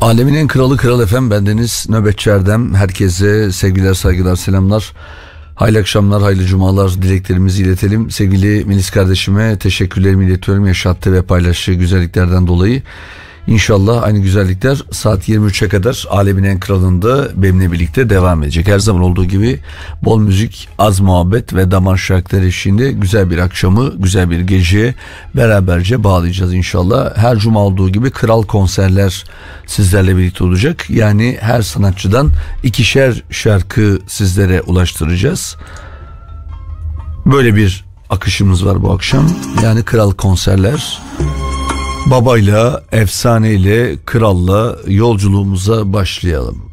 Alemin en kralı kral efem bendeniz Nöbetçi Erdem. Herkese sevgiler saygılar selamlar. Hayırlı akşamlar, hayırlı cumalar dileklerimizi iletelim. Sevgili Melis kardeşime teşekkürlerimi iletiyorum yaşattığı ve paylaştığı güzelliklerden dolayı. İnşallah aynı güzellikler saat 23'e kadar Alemin en kralında benimle birlikte devam edecek. Her zaman olduğu gibi bol müzik, az muhabbet ve damar şarkıları eşliğinde güzel bir akşamı, güzel bir geceye beraberce bağlayacağız inşallah. Her cuma olduğu gibi kral konserler sizlerle birlikte olacak. Yani her sanatçıdan ikişer şarkı sizlere ulaştıracağız. Böyle bir akışımız var bu akşam. Yani kral konserler. Babayla, efsaneyle, kralla yolculuğumuza başlayalım.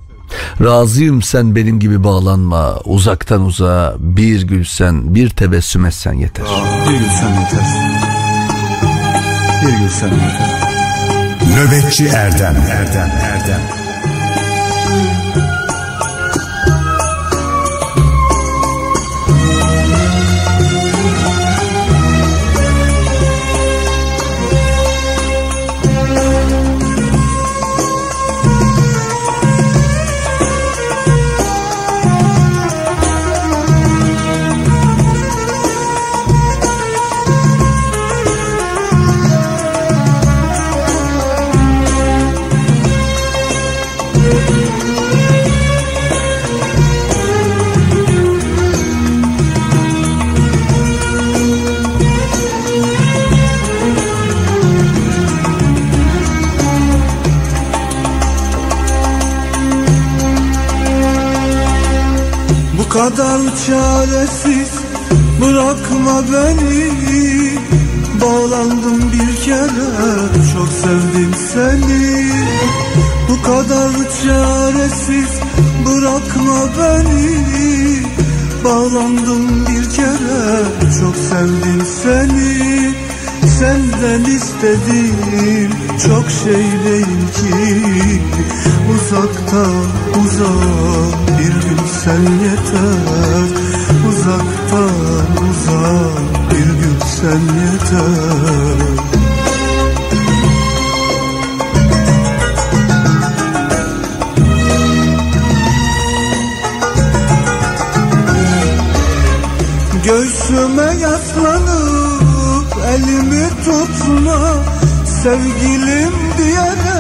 Razıyım sen benim gibi bağlanma, uzaktan uzağa bir gülsen, bir tebessüm etsen yeter. Bir gülsen yeter. Bir gülsen yeter. Nöbetçi Erdem, Erdem, Erdem. Kadar çaresiz bırakma beni. Bağlandım bir kere çok sevdim seni. Bu kadar çaresiz bırakma beni. Bağlandım bir kere çok sevdim seni. Senden istediğim çok şey değil ki Uzakta uzak. Bir gün sen yeter Uzaktan uzak. Bir gün sen yeter. Göğsüme yaslanıp elimi tutma Sevgilim diyerek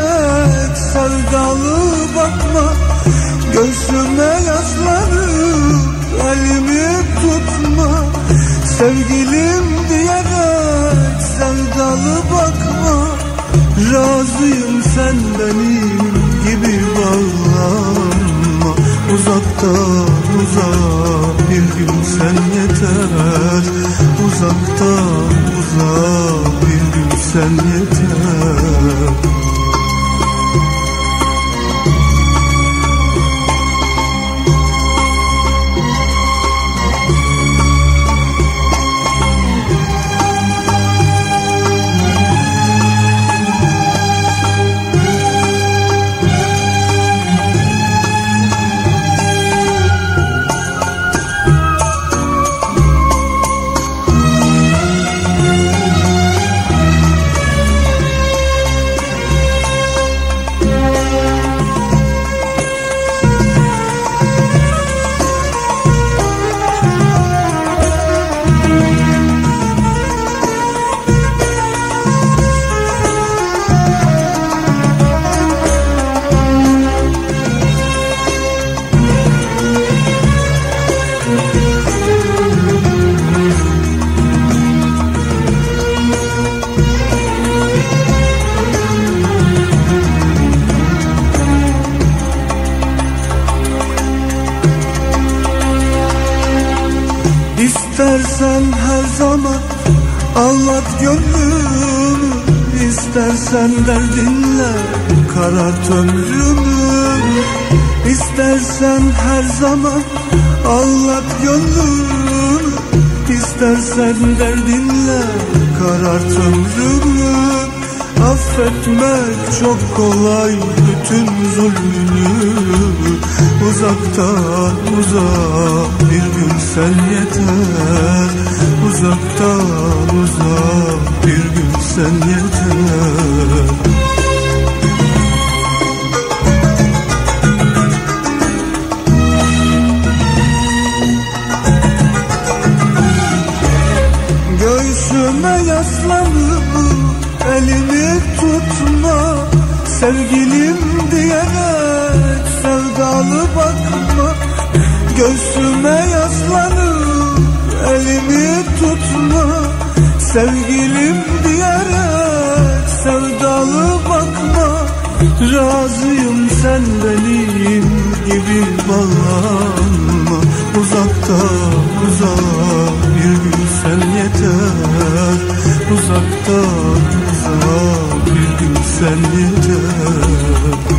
sevdalı bakma. Göğsüme yaslanıp elimi tutma. Sevgilim diyerek sevdalı bakma. Razıyım sen benim gibi bağlanma. Uzaktan uzak bir gün sen yeter. Uzaktan uzak bir gün sen yeter İstersen derdinle karart ömrümü İstersen her zaman anlat gönlümü. İstersen derdinle karart ömrümü Affetmek çok kolay bütün zulmünü. Uzaktan uzak bir gün sen yeter. Uzaktan uzak bir gün sen yeter Sevgilim diyerek sevdalı bakma Razıyım sen benim gibi bağlanma. Uzakta uzağa bir gün sen yeter Uzakta uzağa bir gün sen yeter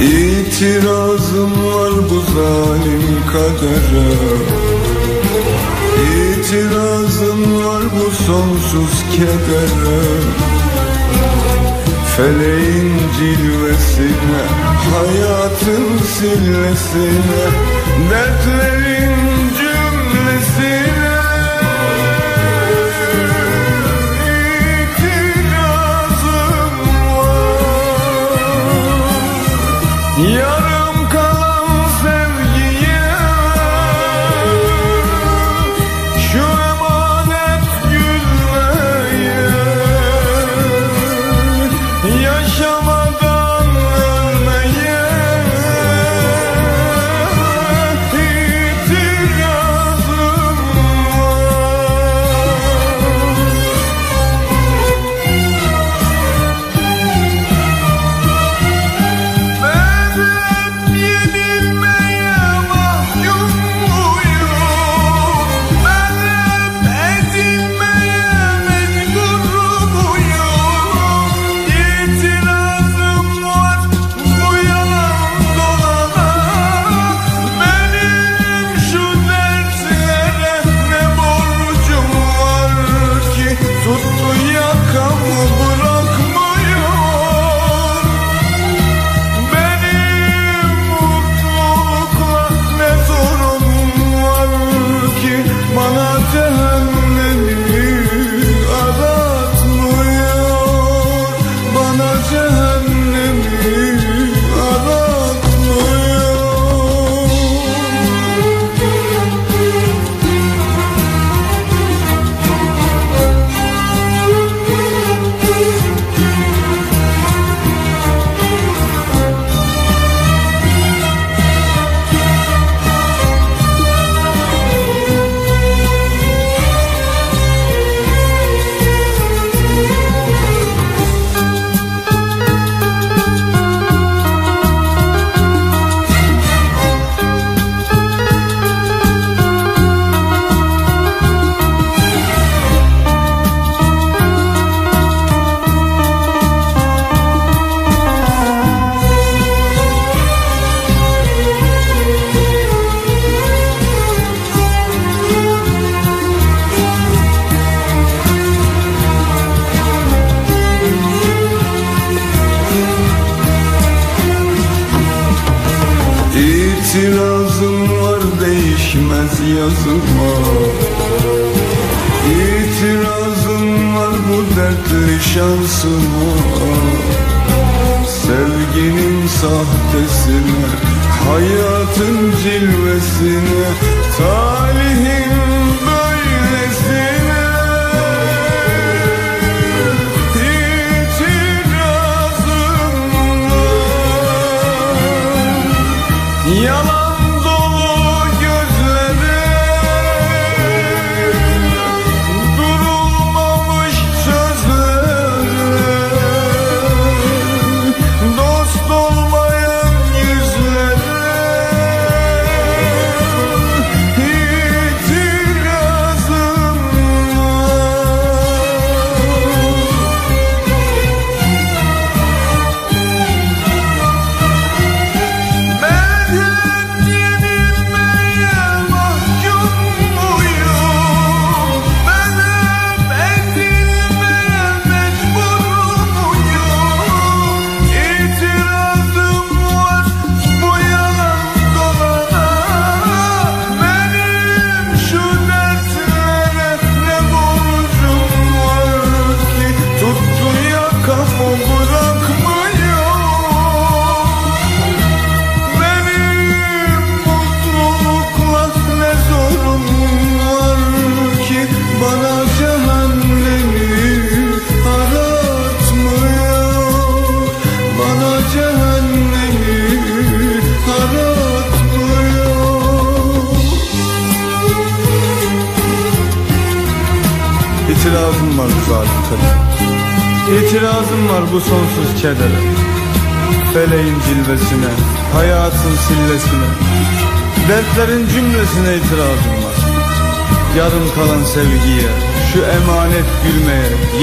İtirazım var bu zalim kadere. İtirazım var bu sonsuz kedere. Feleğin cilvesine Hayatın sillesine Dertlerin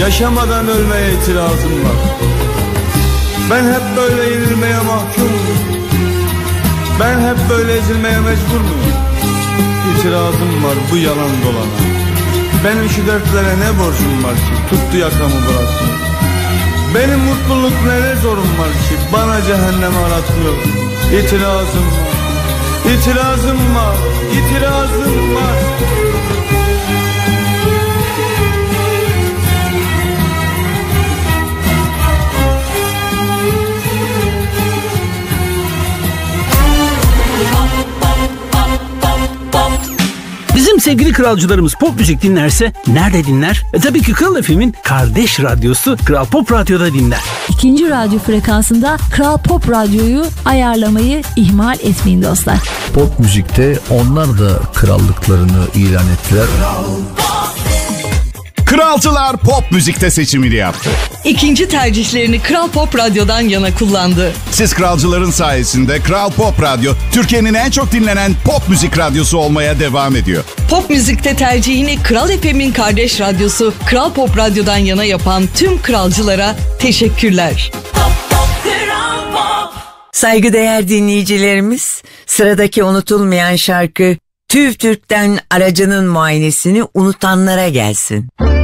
Yaşamadan ölmeye itirazım var. Ben hep böyle yenilmeye mahkumum Ben hep böyle ezilmeye mecbur muyum? İtirazım var bu yalan dolana. Benim şu dertlere ne borcum var ki? Tuttu yakamı bıraktı benim mutluluk ne zorum var ki? Bana cehennem aratmıyor. İtirazım var. İtirazım var. İtirazım var sevgili kralcılarımız pop müzik dinlerse nerede dinler? E tabii ki Kral FM'in kardeş radyosu Kral Pop Radyo'da dinler. İkinci radyo frekansında Kral Pop Radyo'yu ayarlamayı ihmal etmeyin dostlar. Pop müzikte onlar da krallıklarını ilan ettiler. Kralcılar pop müzikte seçimini yaptı. İkinci tercihlerini Kral Pop Radyo'dan yana kullandı. Siz kralcıların sayesinde Kral Pop Radyo Türkiye'nin en çok dinlenen pop müzik radyosu olmaya devam ediyor. Pop müzikte tercihini Kral FM'in kardeş radyosu Kral Pop Radyo'dan yana yapan tüm kralcılara teşekkürler. Saygıdeğer dinleyicilerimiz, sıradaki unutulmayan şarkı TÜV TÜRK'ten aracının muayenesini unutanlara gelsin. Karanlık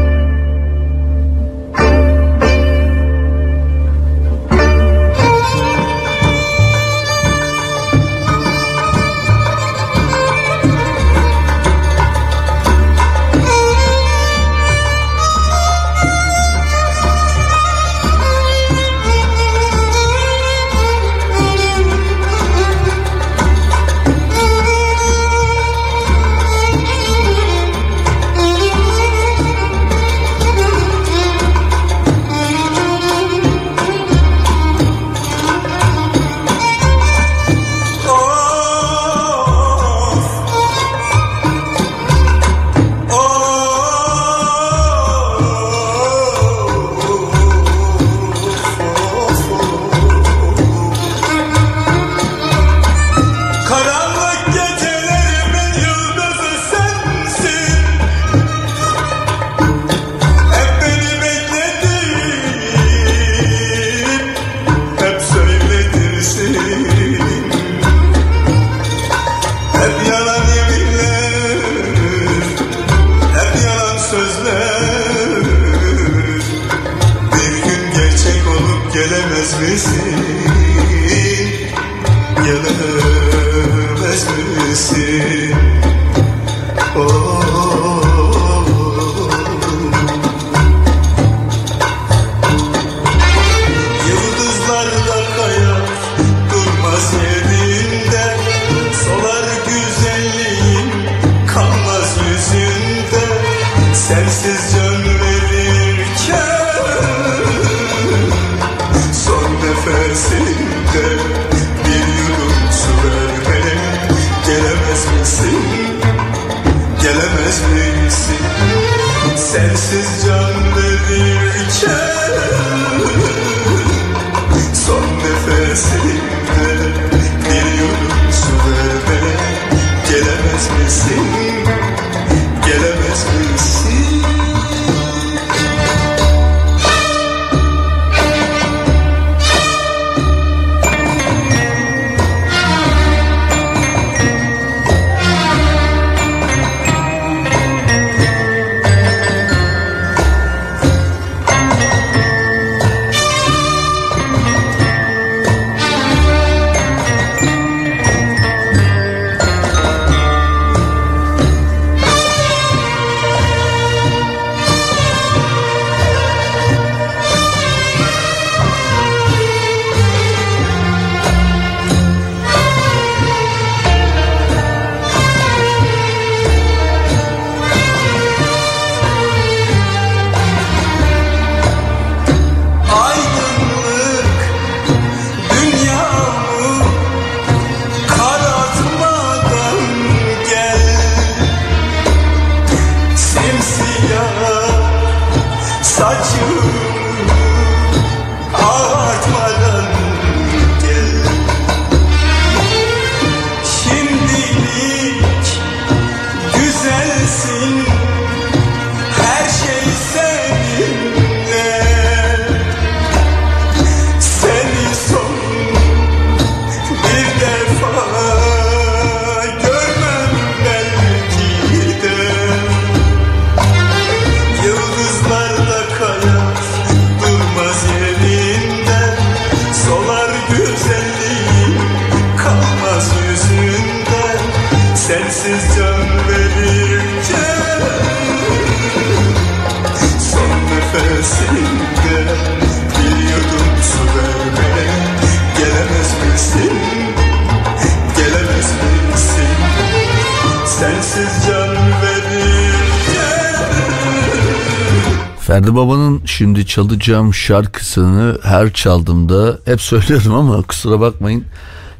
çalacağım şarkısını her çaldığımda hep söylüyorum ama kusura bakmayın.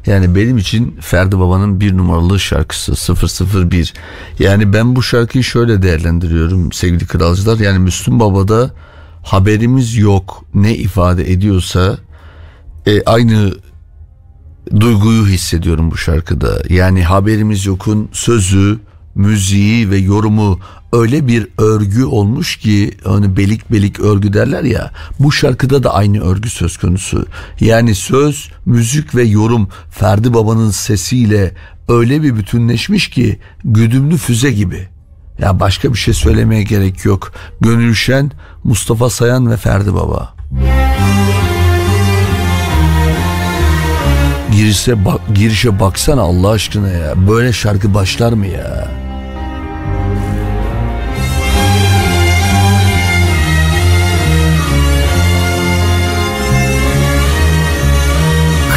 Yani benim için Ferdi Baba'nın bir numaralı şarkısı 001. Yani ben bu şarkıyı şöyle değerlendiriyorum sevgili kralcılar. Yani Müslüm Baba'da haberimiz yok ne ifade ediyorsa e, aynı duyguyu hissediyorum bu şarkıda. Yani haberimiz yokun sözü, müziği ve yorumu öyle bir örgü olmuş ki hani belik belik örgü derler ya bu şarkıda da aynı örgü söz konusu. Yani söz, müzik ve yorum Ferdi Baba'nın sesiyle öyle bir bütünleşmiş ki güdümlü füze gibi. Ya başka bir şey söylemeye gerek yok. Gönül Şen, Mustafa Sayan ve Ferdi Baba. Girişe bak girişe baksana Allah aşkına ya. Böyle şarkı başlar mı ya?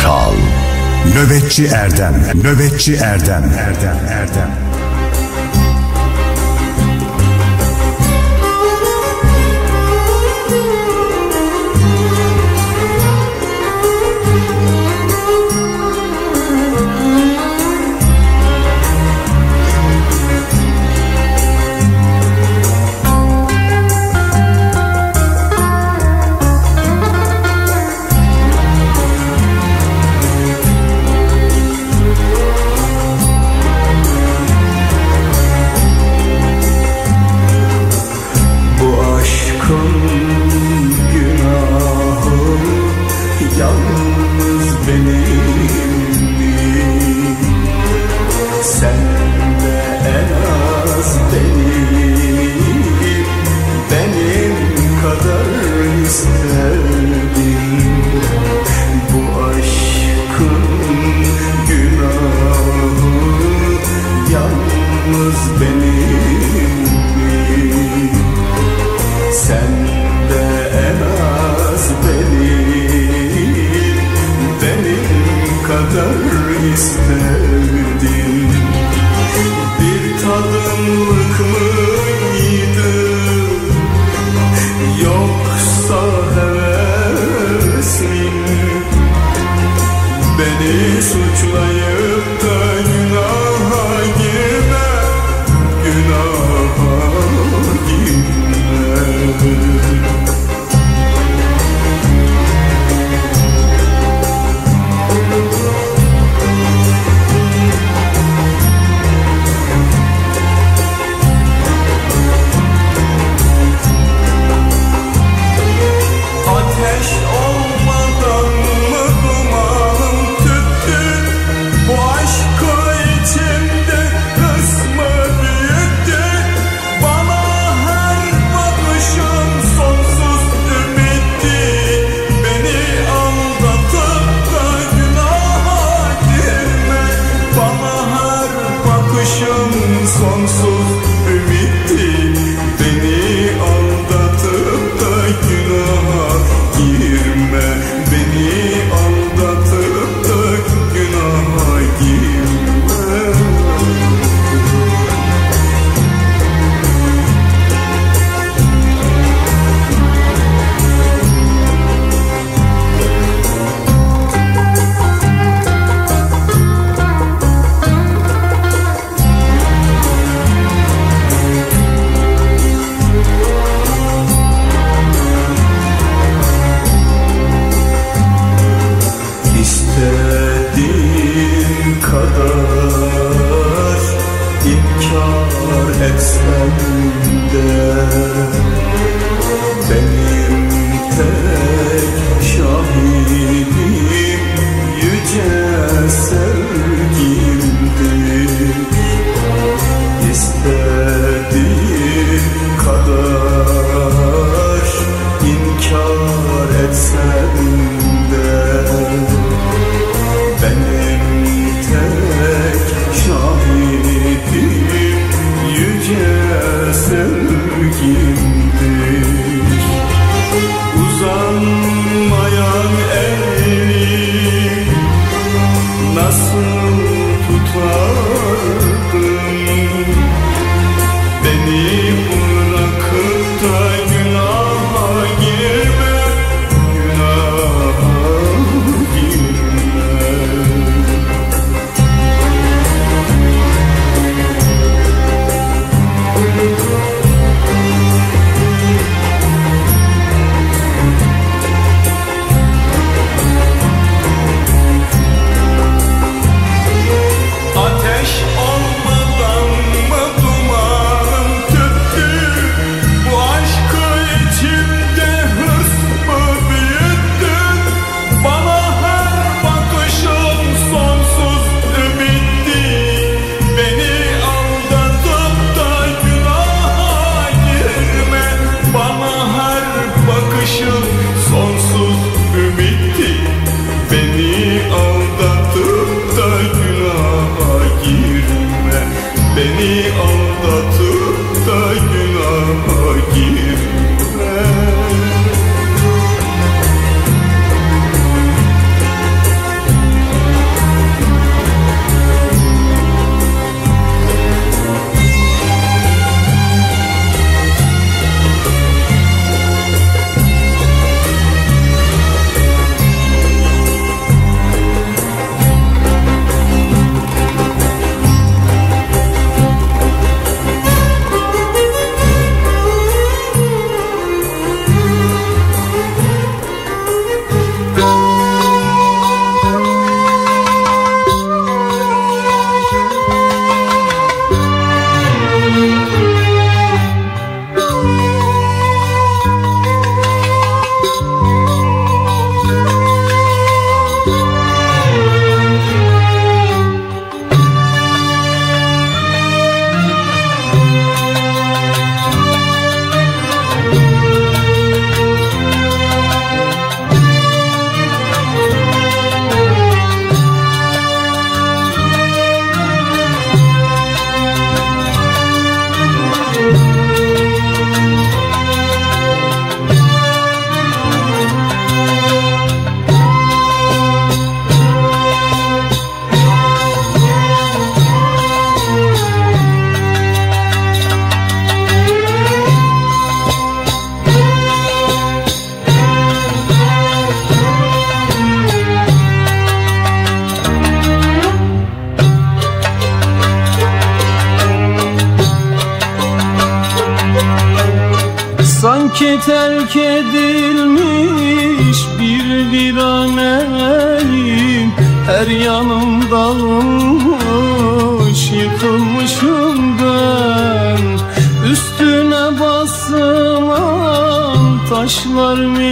Kral. Nöbetçi Erdem, Nöbetçi Erdem, Erdem, Erdem. Bu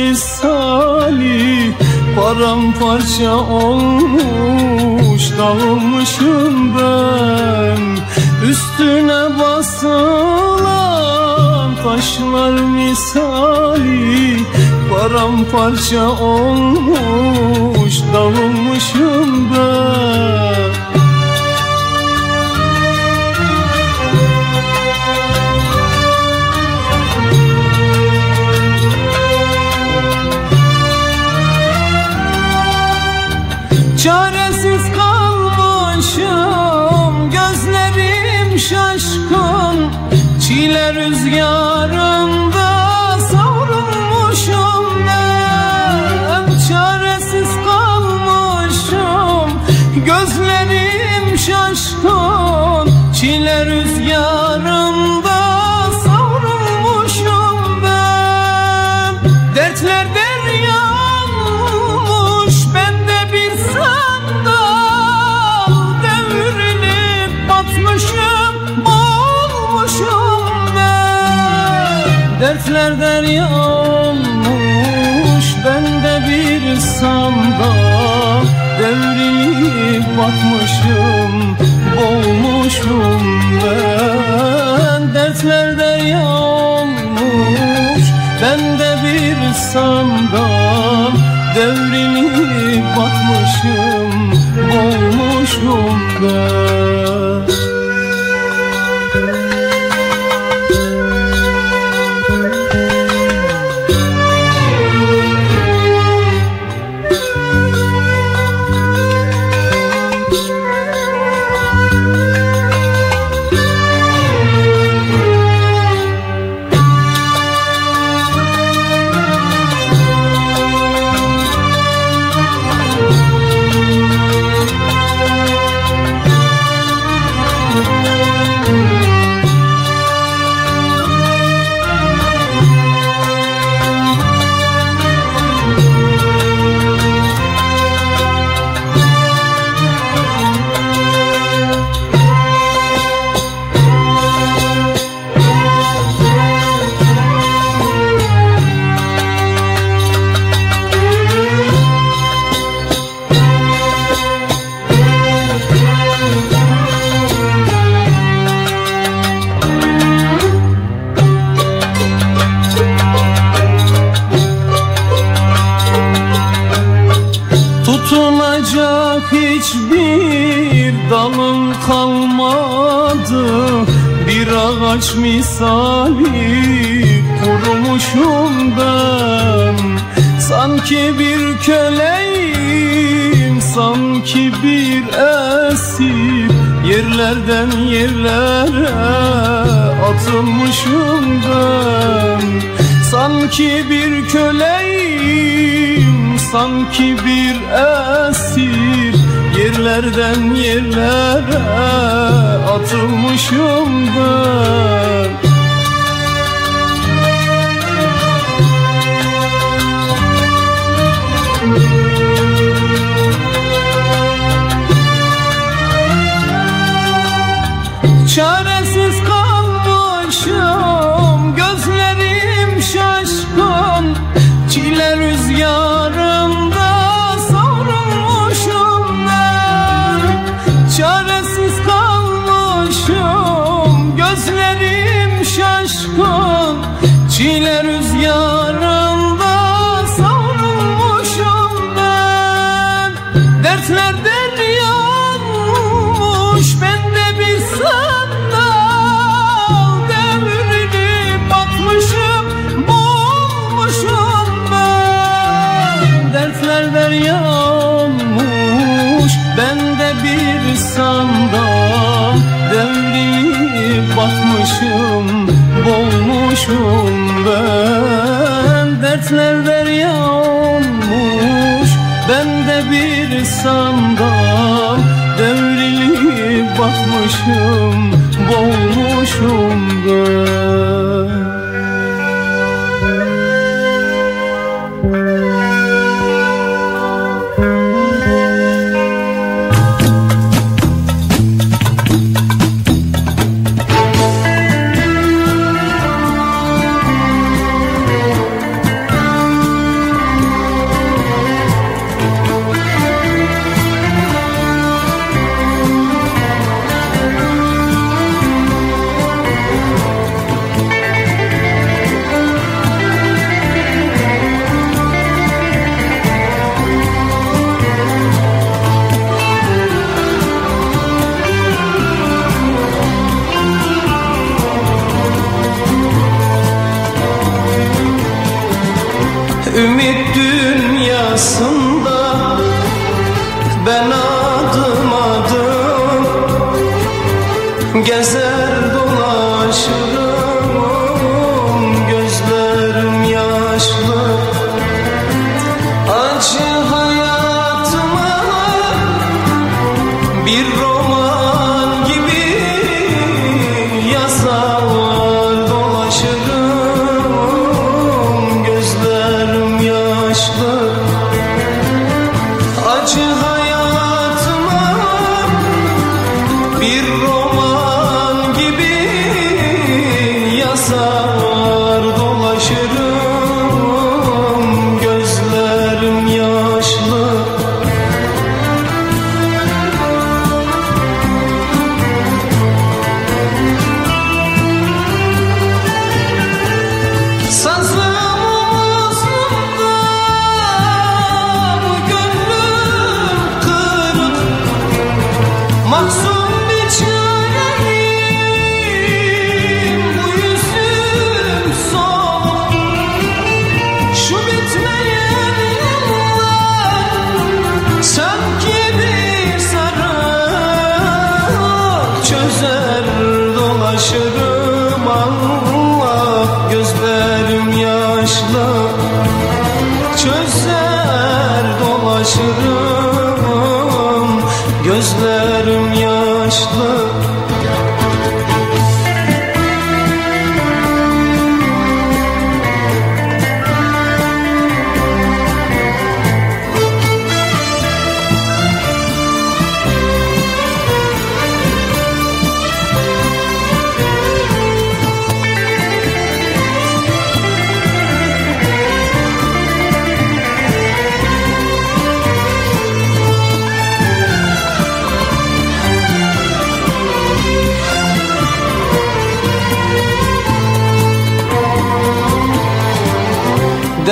misali Paramparça olmuş dağılmışım ben. Üstüne basılan taşlar misali Paramparça olmuş dağılmışım ben Çaresiz kalmışım Gözlerim şaşkın. Çile rüzgarında misali kurumuşum ben. Sanki bir köleyim sanki bir esir Yerlerden yerlere atılmışım ben. Sanki bir köleyim sanki bir esir Yerlerden yerlere atılmışım ben. Çaresiz kalmışım Gözlerim şaşkın. Çile rüzgarında Çile rüzgarında savrulmuşum ben. Dertler deryanmış Bende bir sandal Devrilip batmışım Boğulmuşum ben. Dertler deryanmış Bende bir sandal Devrilip batmışım Boğulmuşum ben Dertler deryanmış Bende bir sandal Devrilip batmışım Boğulmuşum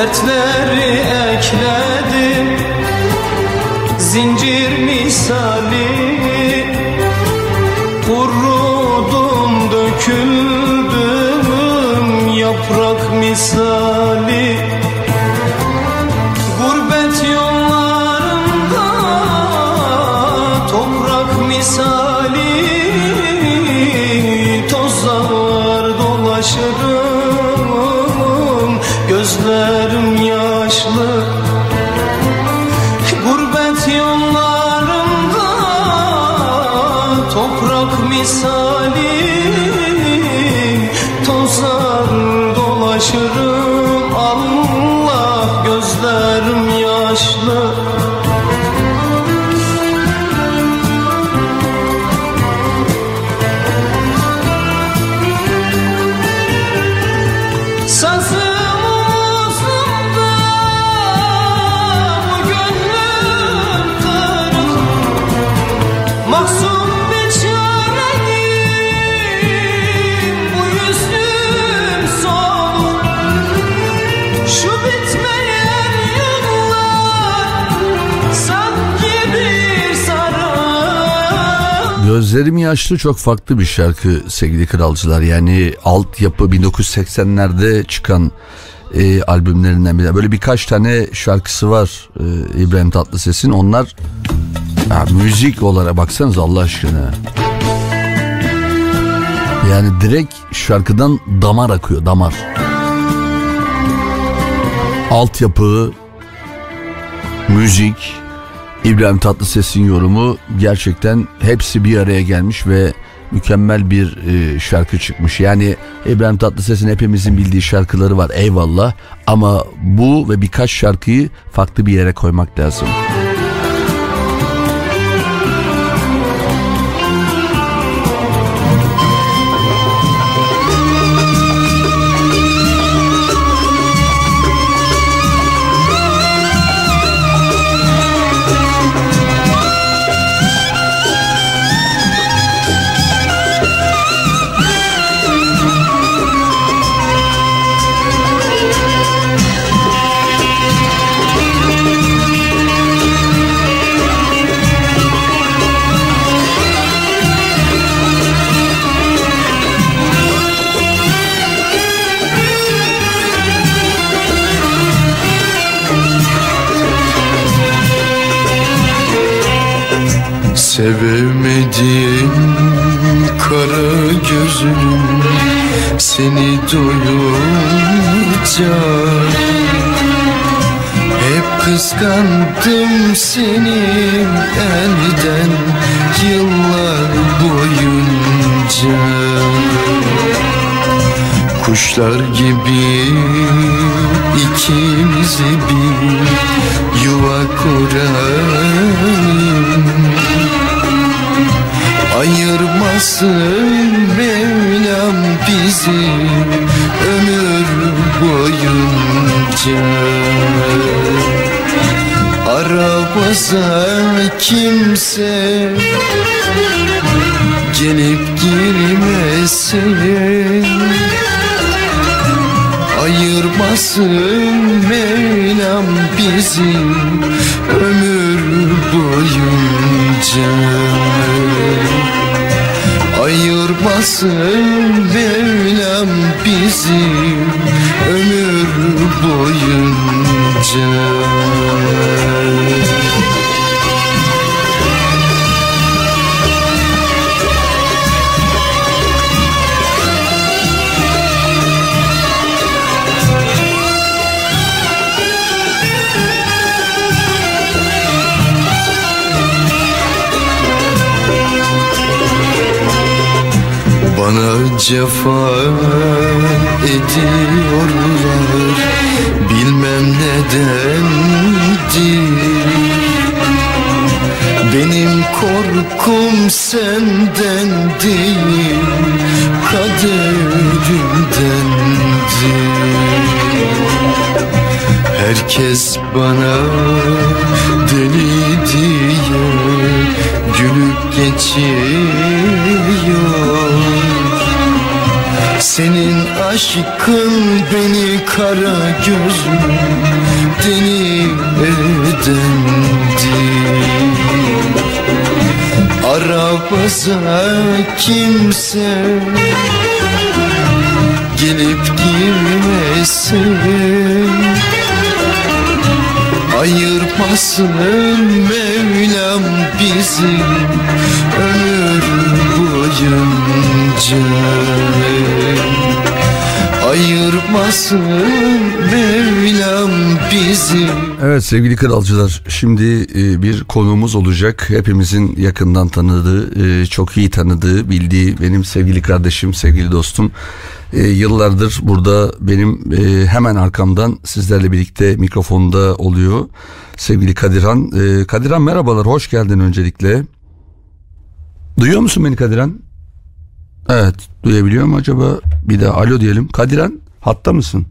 Dertleri ekledim. Zincir misali Kurudum döküldüm Yaprak misali Gözlerim Yaşlı çok farklı bir şarkı sevgili kralcılar. Yani altyapı 1980'lerde çıkan e, albümlerinden biri. Böyle birkaç tane şarkısı var e, İbrahim Tatlıses'in. Onlar ya, müzik olarak baksanız Allah aşkına. Yani direkt şarkıdan damar akıyor damar. Altyapı, müzik, İbrahim Tatlıses'in yorumu gerçekten hepsi bir araya gelmiş ve mükemmel bir e, şarkı çıkmış. Yani İbrahim Tatlıses'in hepimizin bildiği şarkıları var eyvallah ama bu ve birkaç şarkıyı farklı bir yere koymak lazım. Sevemedim kara gözüm seni doyunca Hep kıskandım seni elden yıllar boyunca. Kuşlar gibi ikimizi bir yuva kurayım Ayırmasın Mevlam bizi ömür boyunca. Aramıza kimse gelip girmesin. Ayırmasın Mevlam bizi Ayırmasın Mevlam bizi ömür boyunca cefa ediyorlar Bilmem nedendir Benim korkum senden değil Kaderimdendir Herkes bana deli diye gülüp geçiyor Senin aşkın beni kara gözüm deli edendi Aramıza kimse gelip girmesin. Ayırmasın Mevlam bizi ömür boyunca Ayırmasın Mevlam bizi Evet sevgili kralcılar şimdi e, bir konuğumuz olacak. Hepimizin yakından tanıdığı, e, çok iyi tanıdığı, bildiği benim sevgili kardeşim, sevgili dostum. E, yıllardır burada benim e, hemen arkamdan sizlerle birlikte mikrofonda oluyor. Sevgili Kadirhan. E, Kadirhan merhabalar, hoş geldin öncelikle. Duyuyor musun beni Kadirhan? Evet, duyabiliyor mu acaba? Bir daha alo diyelim. Kadirhan, hatta mısın?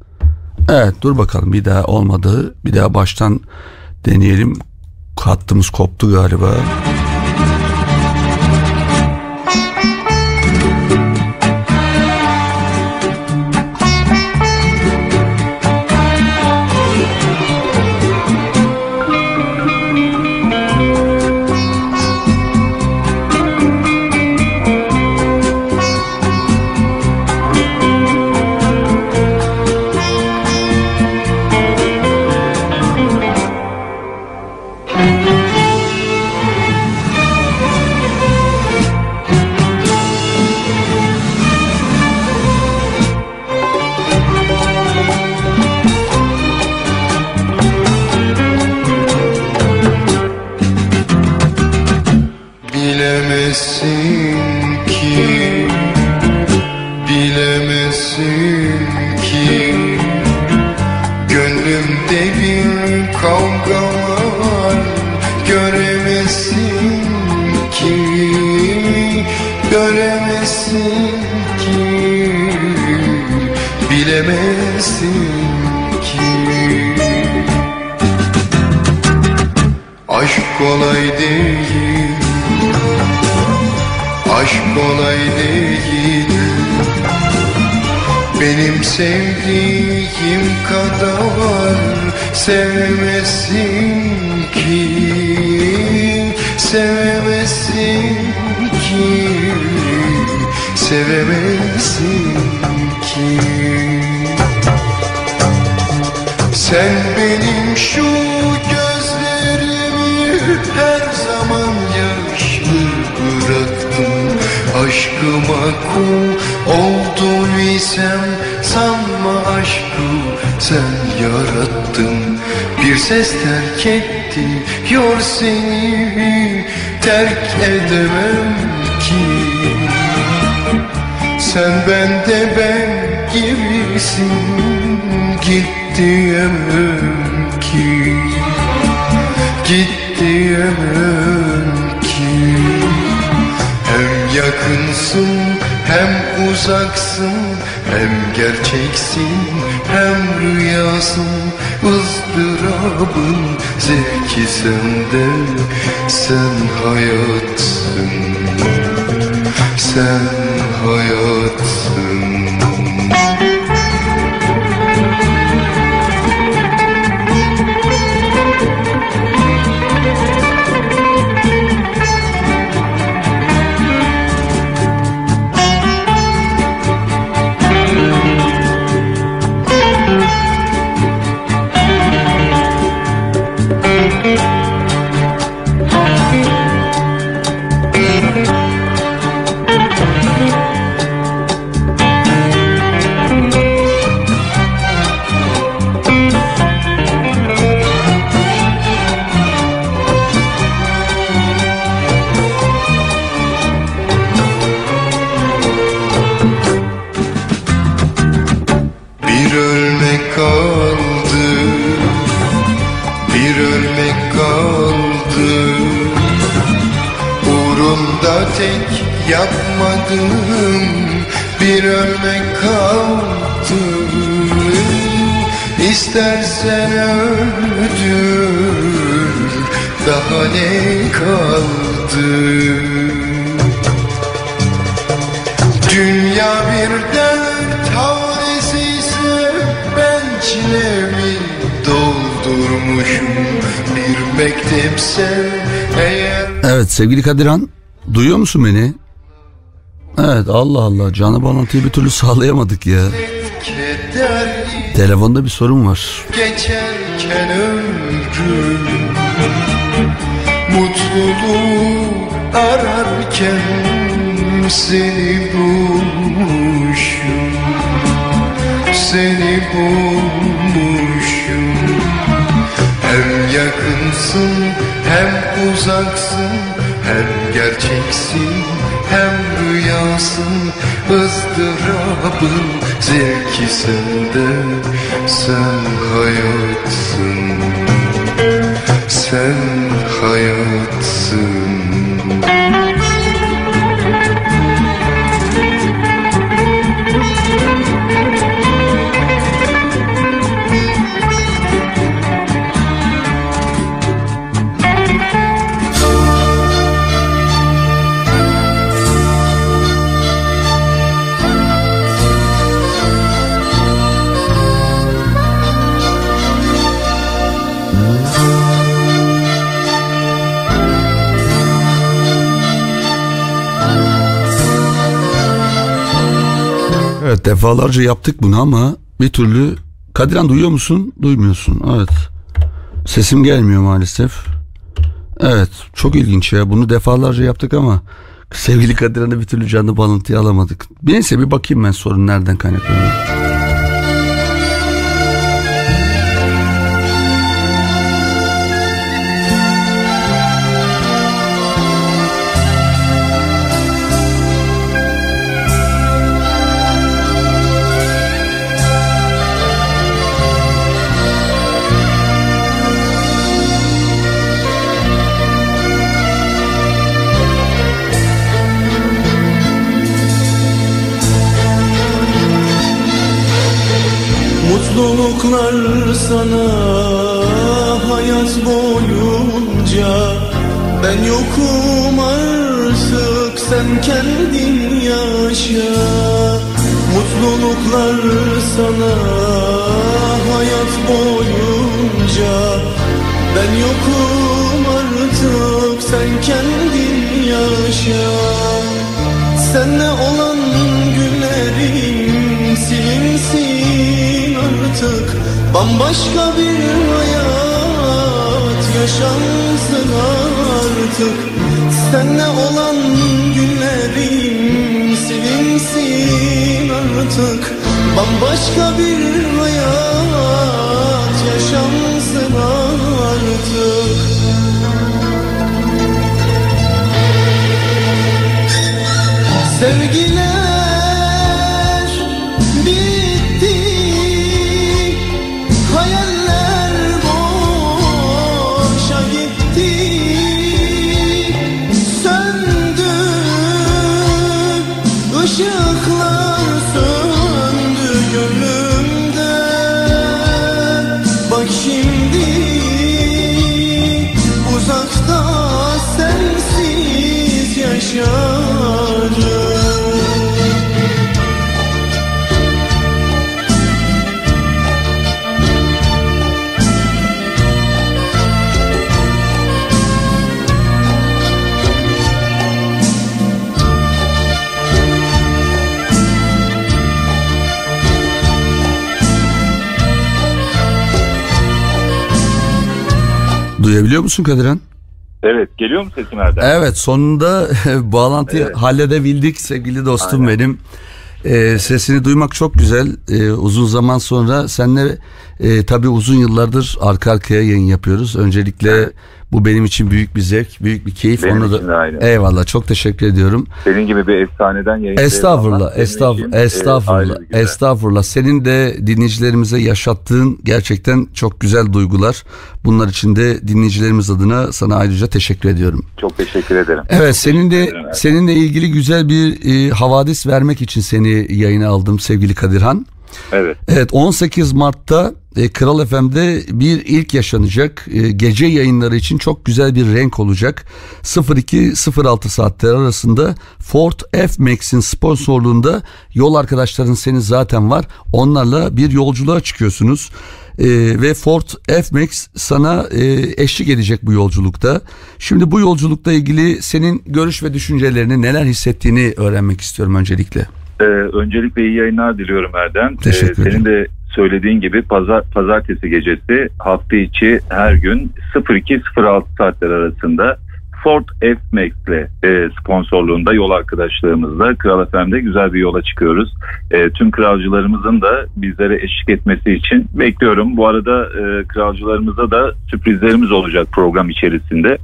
Evet dur bakalım bir daha olmadı. Bir daha baştan deneyelim. Hattımız koptu galiba. Kolay değil. Aşk kolay değil. Benim sevdiğim kadar Sevemezsin ki Sevemezsin ki Sevemezsin ki. Sen benim şu gözlerimi Aşkıma kul olduğunu bilsem Sanma aşkı sen yarattın. Bir ses terk etti yor seni Terk edemem ki. Sen bende ben gibisin Git ki. Git yakınsın hem uzaksın Hem gerçeksin hem rüyasın ızdırabın zevki sende Sen hayatsın Sen hayatsın Evet sevgili Kadiran duyuyor musun beni? Evet Allah Allah canı bağlantıyı bir türlü sağlayamadık ya. Telefonda bir sorun var. geçerken ömrüm Mutluluğu ararken seni bulmuşum Seni bulmuşum Hem yakınsın hem uzaksın Hem gerçeksin hem rüyasın ızdırabın zevki sende Sen hayatsın. Sen hayatsın Evet defalarca yaptık bunu ama bir türlü Kadiran duyuyor musun? Duymuyorsun. Evet. Sesim gelmiyor maalesef. Evet çok ilginç ya bunu defalarca yaptık ama sevgili Kadiran'ı bir türlü canlı bağlantıyı alamadık. Neyse bir bakayım ben sorun nereden kaynaklanıyor. Yaşansın artık. Senle olan günlerim sensin artık. Bambaşka Duyabiliyor musun Kadirhan? Evet geliyor mu sesim Erdem? Evet sonunda bağlantıyı Evet. halledebildik sevgili dostum benim. Ee, sesini duymak çok güzel. Ee, uzun zaman sonra senle e, tabii uzun yıllardır arka arkaya yayın yapıyoruz. Öncelikle bu benim için büyük bir zevk, büyük bir keyif. Benim için de aynı. Eyvallah çok teşekkür ediyorum. Senin gibi bir efsaneden yayın. Estağfurullah, estağfurullah, estağfurullah, estağfurullah. Senin de dinleyicilerimize yaşattığın gerçekten çok güzel duygular. Bunlar için de dinleyicilerimiz adına sana ayrıca teşekkür ediyorum. Çok teşekkür ederim. Evet senin de ederim seninle ilgili güzel bir e, havadis vermek için seni yayına aldım sevgili Kadirhan. Evet. Evet 18 Mart'ta e, Kral FM'de bir ilk yaşanacak. E, gece yayınları için çok güzel bir renk olacak. 02-06 saatler arasında Ford F-Max'in sponsorluğunda yol arkadaşların senin zaten var. Onlarla bir yolculuğa çıkıyorsunuz. E, ve Ford F-Max sana e, eşlik edecek bu yolculukta. Şimdi bu yolculukla ilgili senin görüş ve düşüncelerini neler hissettiğini öğrenmek istiyorum öncelikle. Ee, öncelikle iyi yayınlar diliyorum Erdem. Teşekkür Ee, senin de söylediğin gibi pazar, pazartesi gecesi hafta içi her gün 02-06 saatler arasında Ford F-Max ile e, sponsorluğunda yol arkadaşlığımızla Kral FM'de güzel bir yola çıkıyoruz. E, tüm kralcılarımızın da bizlere eşlik etmesi için bekliyorum. Bu arada e, kralcılarımıza da sürprizlerimiz olacak program içerisinde.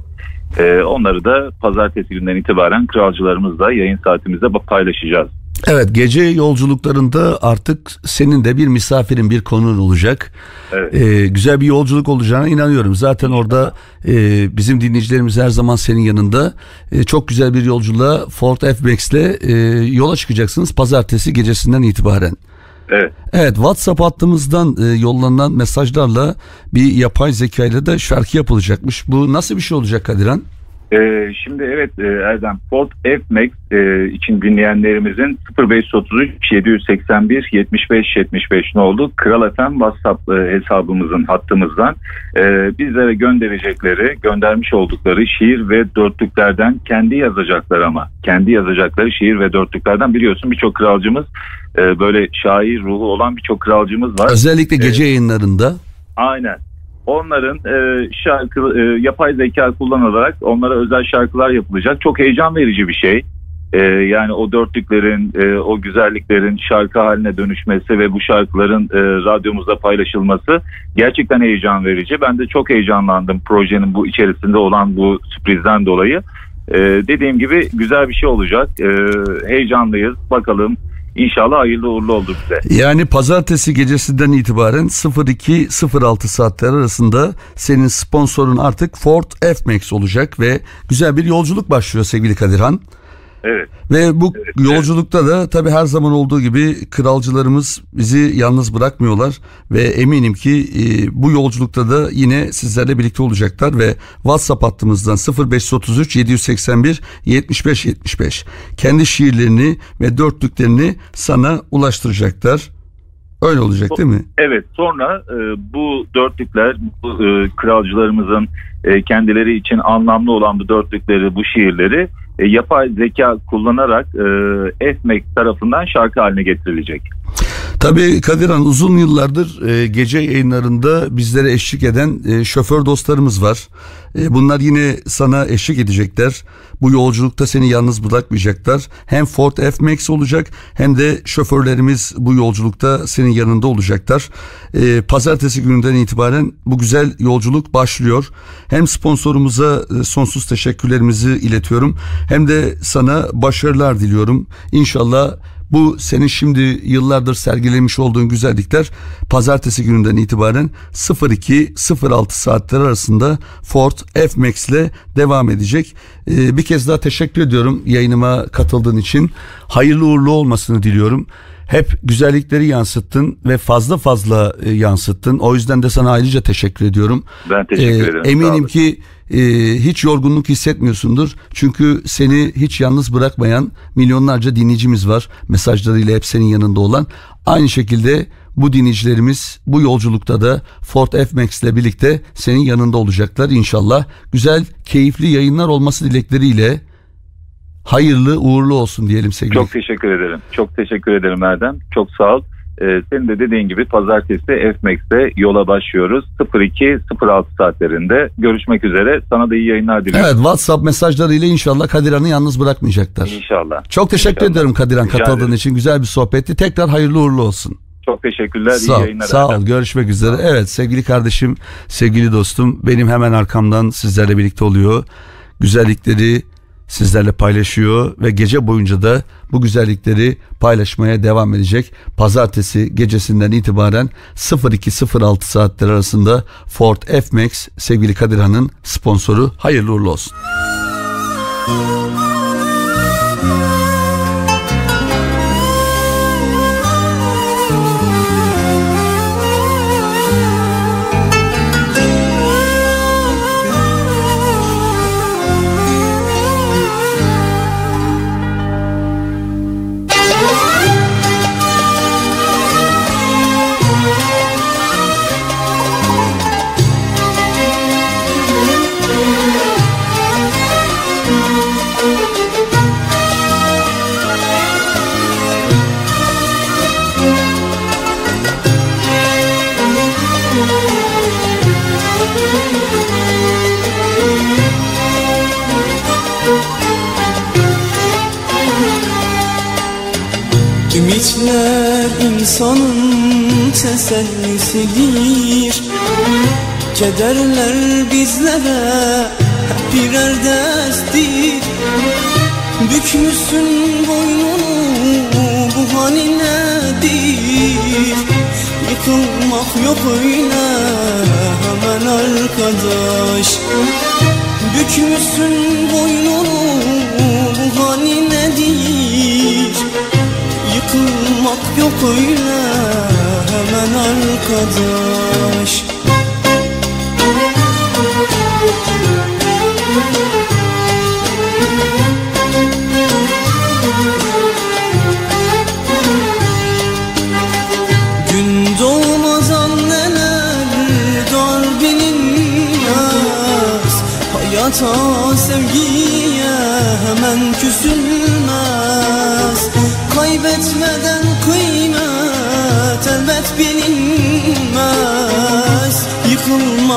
E, onları da pazartesi günden itibaren kralcılarımızla yayın saatimizde paylaşacağız. Evet gece yolculuklarında artık senin de bir misafirin bir konun olacak. Evet. Ee, güzel bir yolculuk olacağına inanıyorum. Zaten orada e, bizim dinleyicilerimiz her zaman senin yanında. E, çok güzel bir yolculuğa Ford F-Max ile e, yola çıkacaksınız pazartesi gecesinden itibaren. Evet. Evet WhatsApp hattımızdan e, yollanan mesajlarla bir yapay zeka ile de şarkı yapılacakmış. Bu nasıl bir şey olacak Kadiran? Ee, şimdi evet e, Erdem Ford F-Max e, için dinleyenlerimizin 0533 781 75 75 ne oldu? Kral FM WhatsApp e, hesabımızın hattımızdan e, bizlere gönderecekleri göndermiş oldukları şiir ve dörtlüklerden kendi yazacaklar ama kendi yazacakları şiir ve dörtlüklerden biliyorsun birçok kralcımız e, böyle şair ruhu olan birçok kralcımız var. Özellikle gece yayınlarında. Aynen. Onların e, şarkı e, yapay zeka kullanılarak onlara özel şarkılar yapılacak. Çok heyecan verici bir şey. E, yani o dörtlüklerin, e, o güzelliklerin şarkı haline dönüşmesi ve bu şarkıların e, radyomuzda paylaşılması gerçekten heyecan verici. Ben de çok heyecanlandım projenin bu içerisinde olan bu sürprizden dolayı. E, dediğim gibi güzel bir şey olacak. E, heyecanlıyız. Bakalım. İnşallah hayırlı uğurlu olur bize. Yani pazartesi gecesinden itibaren 02-06 saatler arasında senin sponsorun artık Ford F-Max olacak ve güzel bir yolculuk başlıyor sevgili Kadirhan. Evet. Ve bu yolculukta da tabii her zaman olduğu gibi kralcılarımız bizi yalnız bırakmıyorlar ve eminim ki e, bu yolculukta da yine sizlerle birlikte olacaklar ve WhatsApp hattımızdan 0533 781 75 75 kendi şiirlerini ve dörtlüklerini sana ulaştıracaklar. Öyle olacak değil mi? Evet sonra e, bu dörtlükler bu, e, kralcılarımızın e, kendileri için anlamlı olan bu dörtlükleri bu şiirleri e, yapay zeka kullanarak e, FMAX tarafından şarkı haline getirilecek. Tabii Kadir Han uzun yıllardır e, gece yayınlarında bizlere eşlik eden e, şoför dostlarımız var. E, bunlar yine sana eşlik edecekler. Bu yolculukta seni yalnız bırakmayacaklar. Hem Ford F-Max olacak hem de şoförlerimiz bu yolculukta senin yanında olacaklar. E, pazartesi gününden itibaren bu güzel yolculuk başlıyor. Hem sponsorumuza e, sonsuz teşekkürlerimizi iletiyorum hem de sana başarılar diliyorum. İnşallah bu senin şimdi yıllardır sergilemiş olduğun güzellikler pazartesi gününden itibaren 02-06 saatler arasında Ford F-Max ile devam edecek. Ee, bir kez daha teşekkür ediyorum yayınıma katıldığın için. Hayırlı uğurlu olmasını diliyorum. Hep güzellikleri yansıttın ve fazla fazla e, yansıttın. O yüzden de sana ayrıca teşekkür ediyorum. Ben teşekkür Ee, ederim. Eminim ki e, hiç yorgunluk hissetmiyorsundur. Çünkü seni hiç yalnız bırakmayan milyonlarca dinleyicimiz var. Mesajlarıyla hep senin yanında olan. Aynı şekilde bu dinleyicilerimiz bu yolculukta da Ford F-Max ile birlikte senin yanında olacaklar inşallah. Güzel, keyifli yayınlar olması dilekleriyle hayırlı uğurlu olsun diyelim sevgili. Çok teşekkür ederim. Çok teşekkür ederim Erdem. Çok sağ ol. Ee, senin de dediğin gibi pazartesi F-Max'te yola başlıyoruz. 02-06 saatlerinde görüşmek üzere. Sana da iyi yayınlar diliyorum. Evet WhatsApp mesajlarıyla inşallah Kadirhan'ı yalnız bırakmayacaklar. İnşallah. Çok teşekkür İnşallah. ederim Kadirhan Rica katıldığın için. Güzel bir sohbetti. Tekrar hayırlı uğurlu olsun. Çok teşekkürler. Sağ, iyi yayınlar. sağ ol. Görüşmek üzere. Evet sevgili kardeşim, sevgili dostum benim hemen arkamdan sizlerle birlikte oluyor. Güzellikleri sizlerle paylaşıyor ve gece boyunca da bu güzellikleri paylaşmaya devam edecek. Pazartesi gecesinden itibaren 02.06 saatler arasında Ford F-Max sevgili Kadirhan'ın sponsoru. Hayırlı uğurlu olsun. Ümitler insanın tesellisidir Kederler bizlere hep birer destir Bükmüşsün boynunu bu halin nedir? Yıkılmak yok öyle hemen arkadaş. Bükmüşsün boynunu bu halin nedir? Yıkılmak yok öyle hemen arkadaş. Gün doğmaz anneler dar bilinmez Hayata sevgiye hemen küsülmez. Kaybetmeden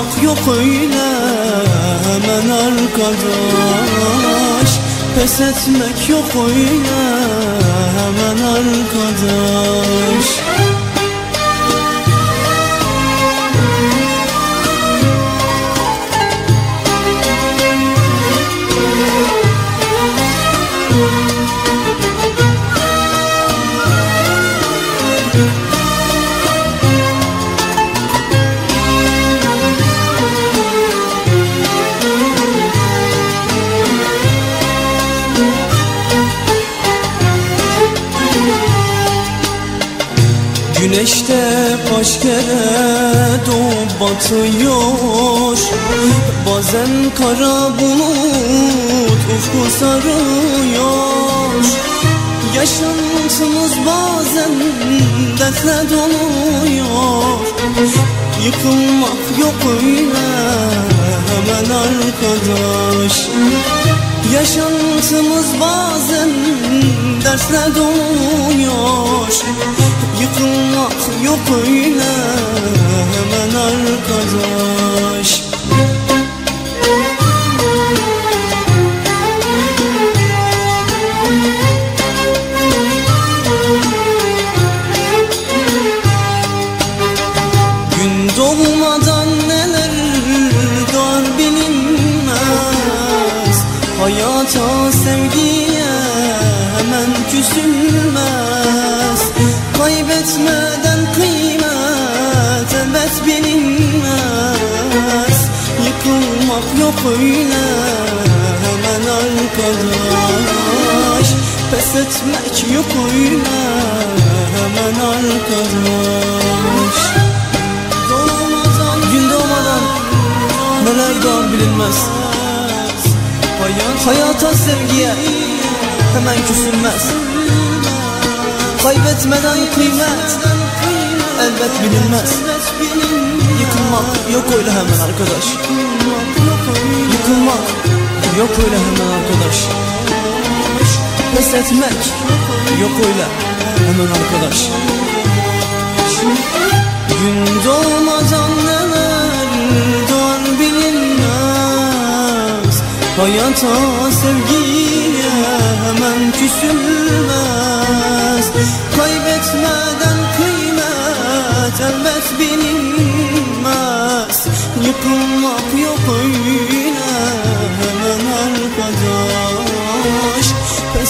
Yıkılmak yok öyle. Hemen arkadaş. Pes etmek yok öyle. Hemen arkadaş kaç kere doğup batıyor. Bazen kara bulut ufku sarıyor Yaşantımız bazen dertle doluyor Yıkılmak yok öyle hemen arkadaş. Yaşantımız bazen dersle doluyor Yıkılmak yok öyle hemen arkadaş Yıkılmak yok öyle hemen arkadaş. Pes etmek yok öyle hemen arkadaş. Doğmadan, gün doğmadan neler doğar bilinmez. Hayata sevgiye hemen küsülmez. Kaybetmeden kıymet elbet bilinmez. Yıkılmak yok öyle hemen arkadaş Yıkılmak yok öyle hemen arkadaş. Pes etmek yok öyle hemen arkadaş. Gün doğmadan neler doğar bilinmez. Hayata sevgiye hemen küsülmez. Kaybetmeden kıymet elbet bilinmez. Yıkılmak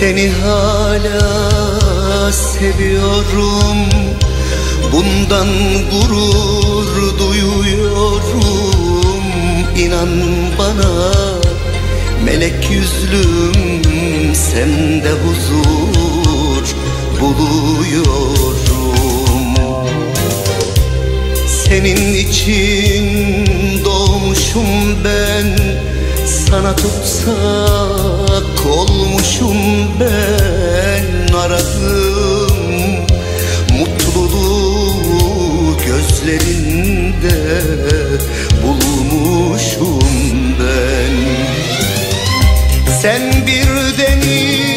Seni hala seviyorum. Bundan gurur duyuyorum. İnan bana melek yüzlüm Sende huzur buluyorum. Senin için doğmuşum ben Sana tutsak olmuşum ben Aradım mutluluğu gözlerinde bulmuşum ben. Sen bir deniz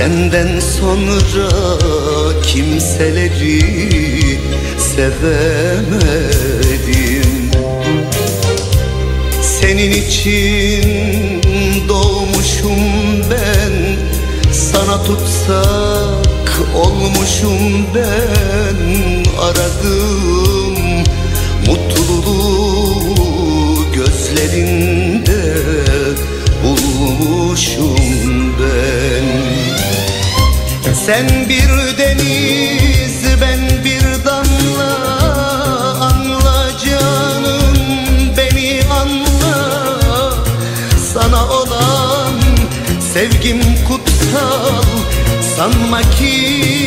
senden sonra kimseleri sevemedim. Senin için doğmuşum ben Sana tutsak olmuşum ben. Aradım Sen bir deniz ben bir damla. Anla canım beni anla. Sana olan sevgim kutsal. Sanma ki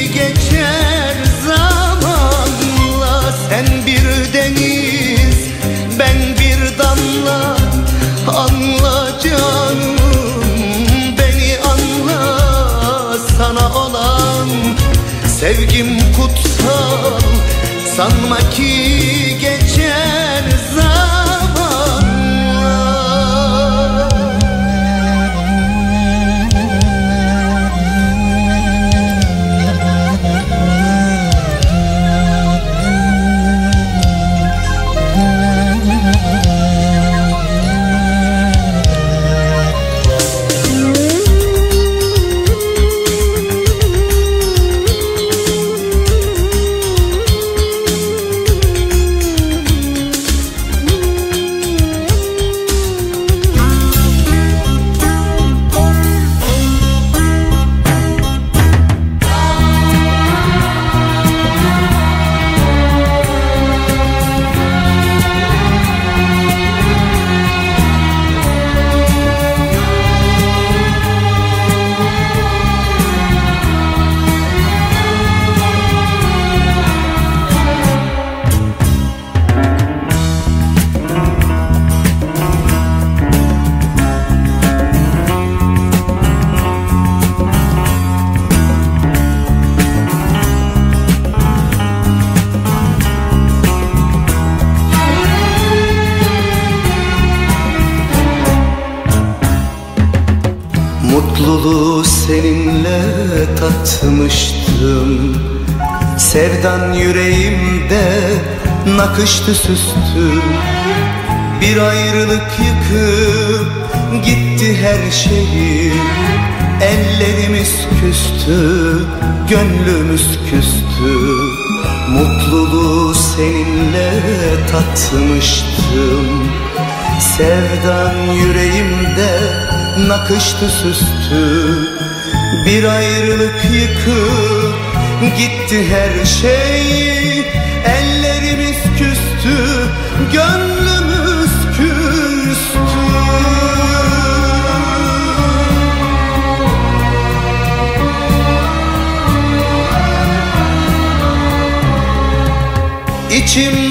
Sanma ki nakıştı süstü Bir ayrılık yıkıp gitti her şeyi. Ellerimiz küstü, gönlümüz küstü. Mutluluğu seninle tatmıştım. Sevdan yüreğimde nakıştı süstü. Bir ayrılık yıkıp gitti her şey İçimde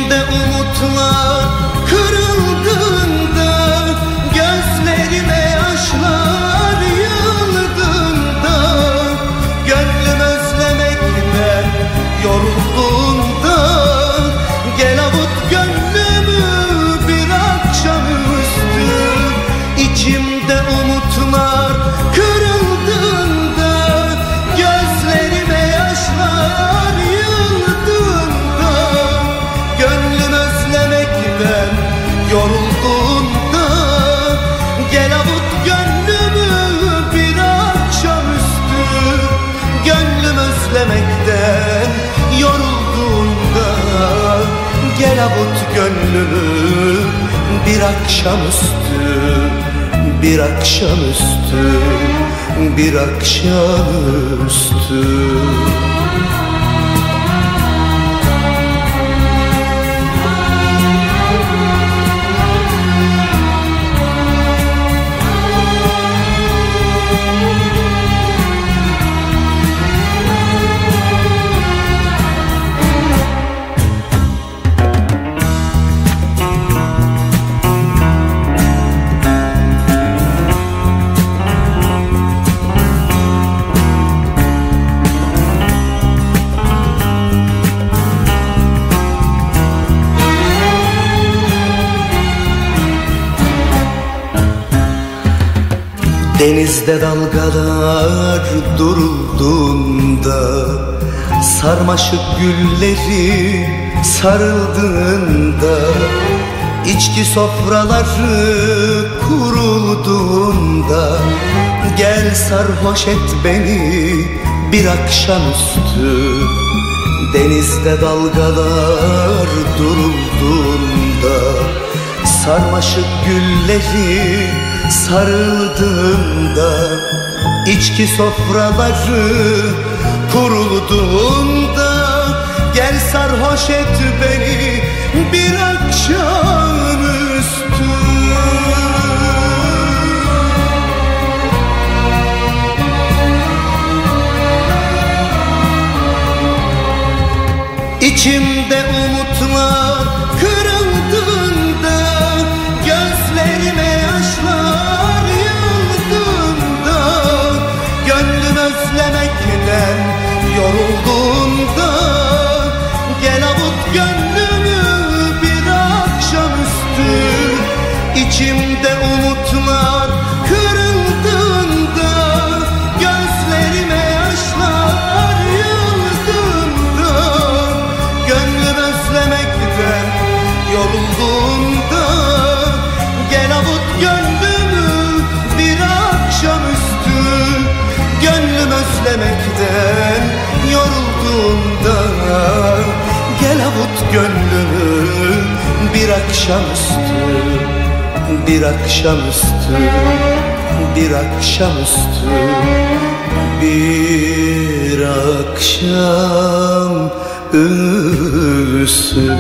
gönlümü bir akşamüstü Bir akşamüstü Bir akşamüstü Denizde dalgalar durulduğunda Sarmaşık gülleri sarıldığında içki sofraları kurulduğunda Gel sarhoş et beni bir akşamüstü Denizde dalgalar durulduğunda Sarmaşık gülleri sarıldığında içki sofraları kurulduğunda Gel sarhoş et beni bir akşamüstü İçimde Gel avut gönlümü bir akşamüstü Bir akşamüstü Bir akşamüstü Bir akşam üstü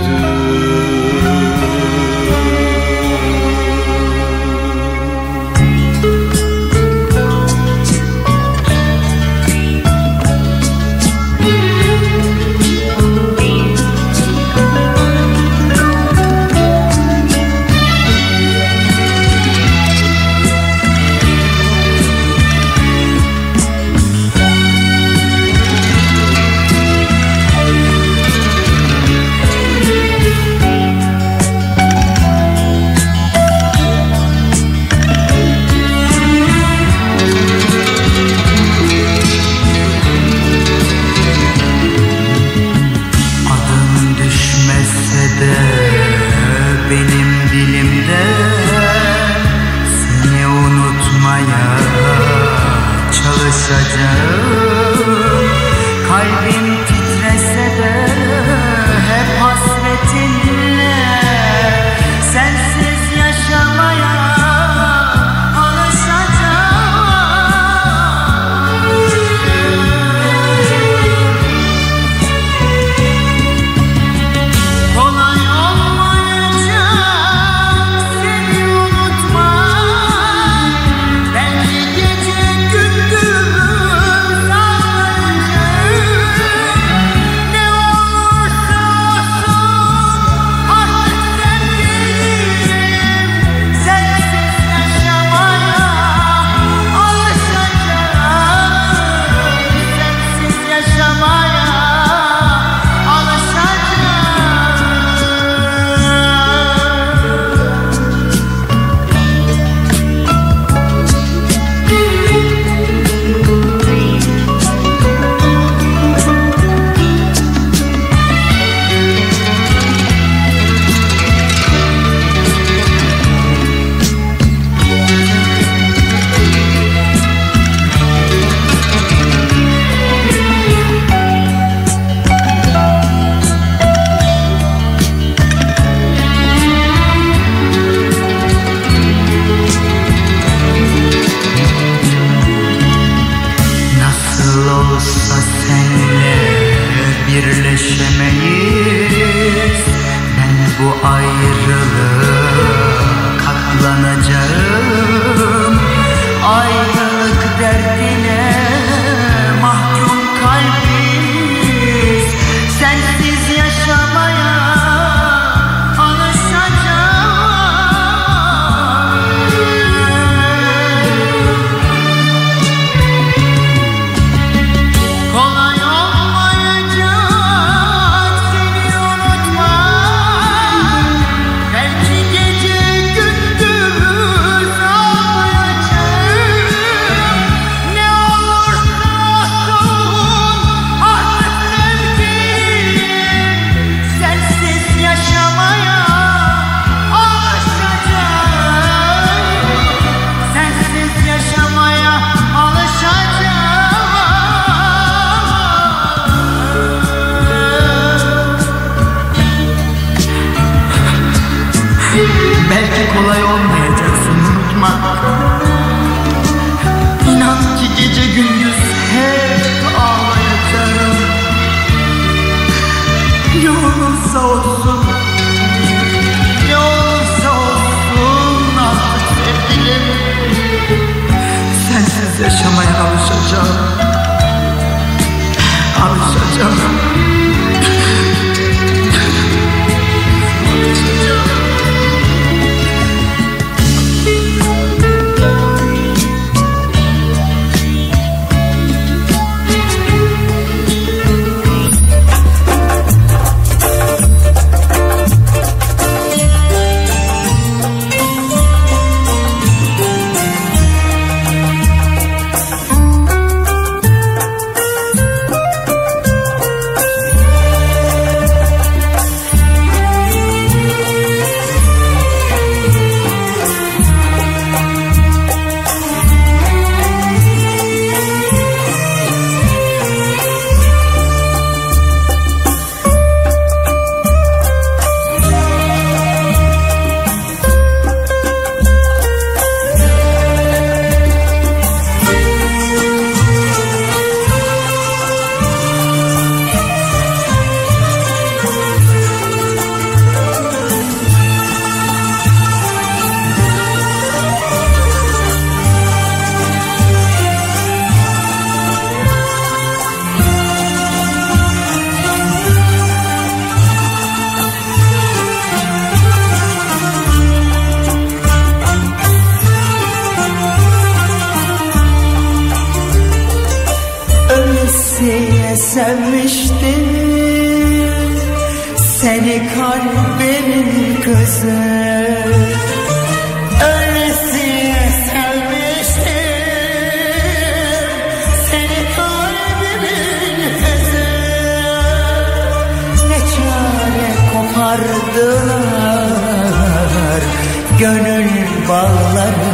Gönül bağlarımızı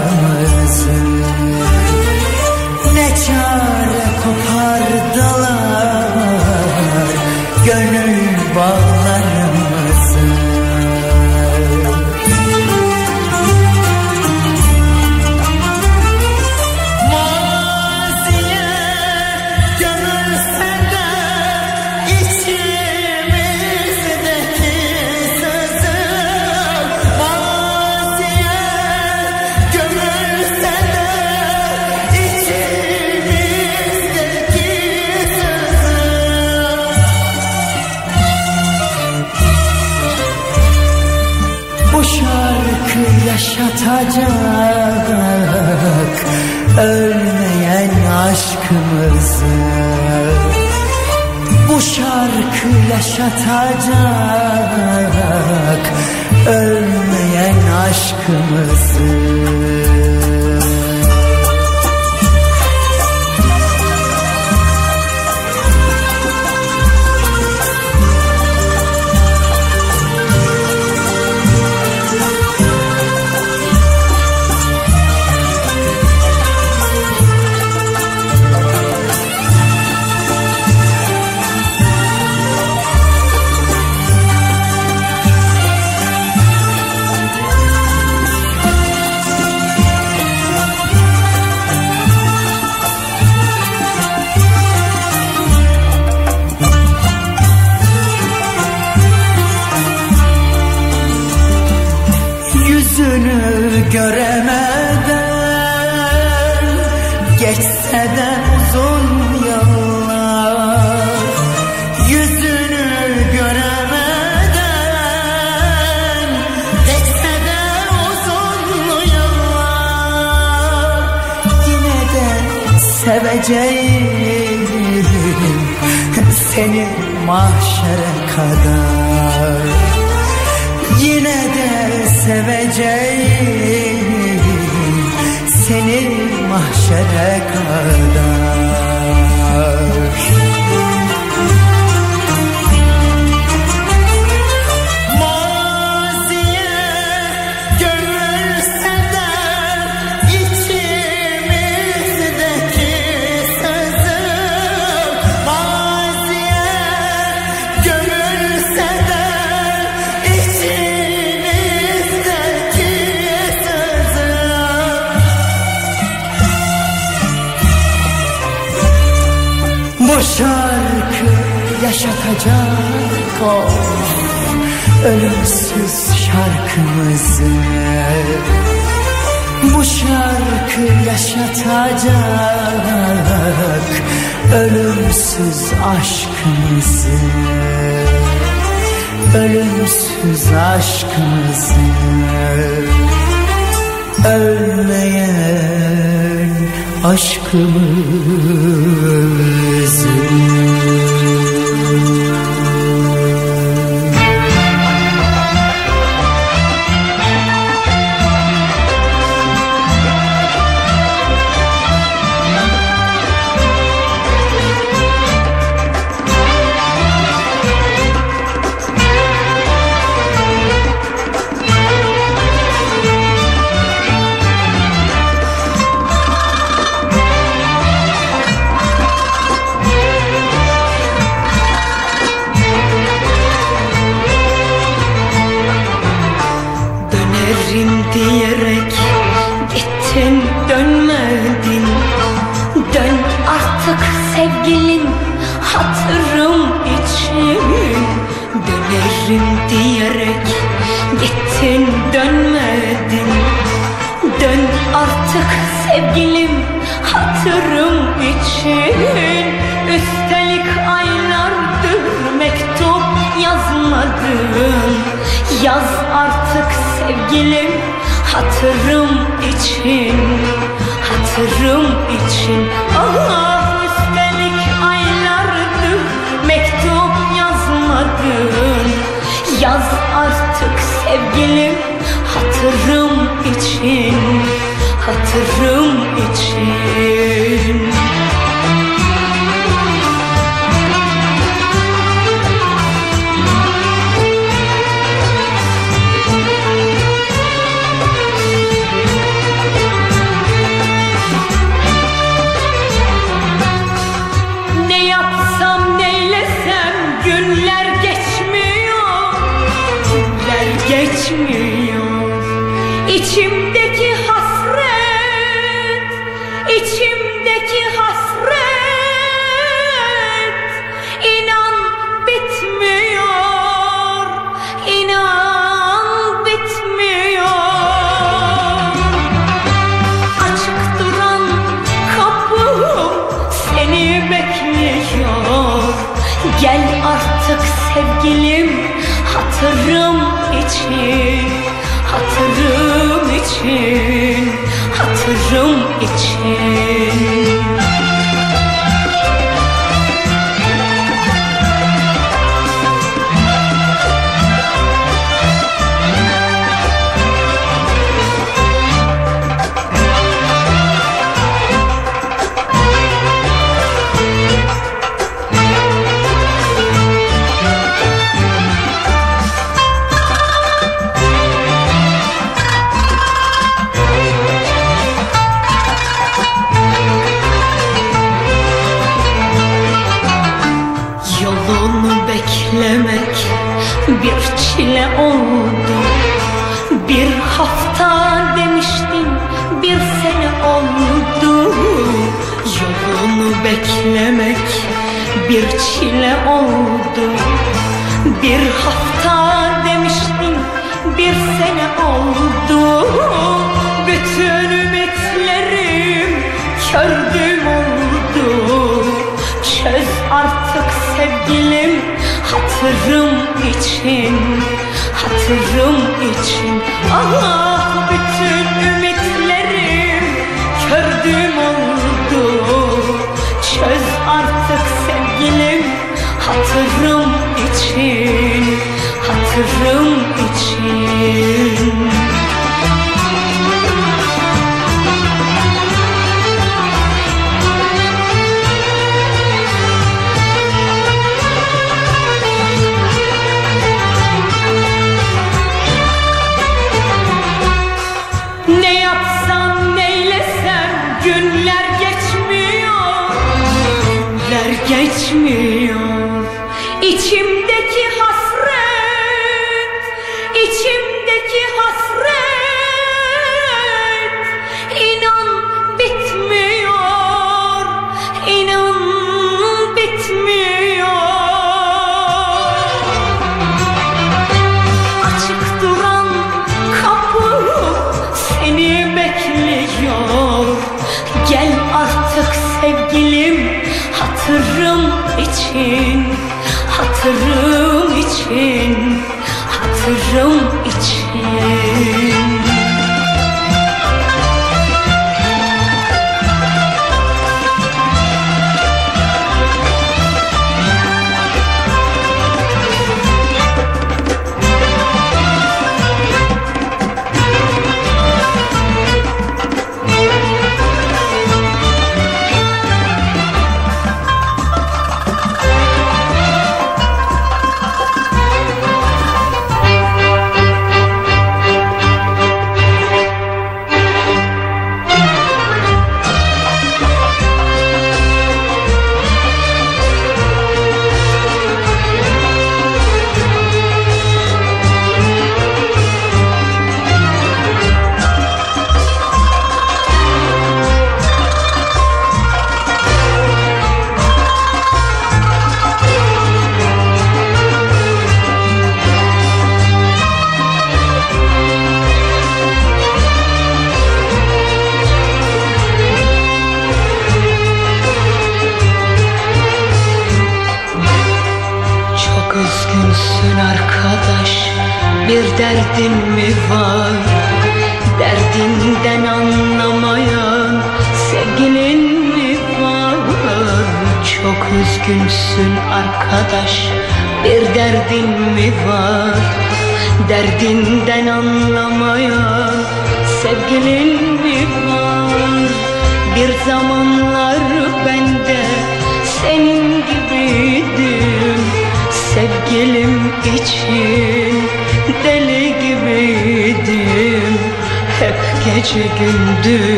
time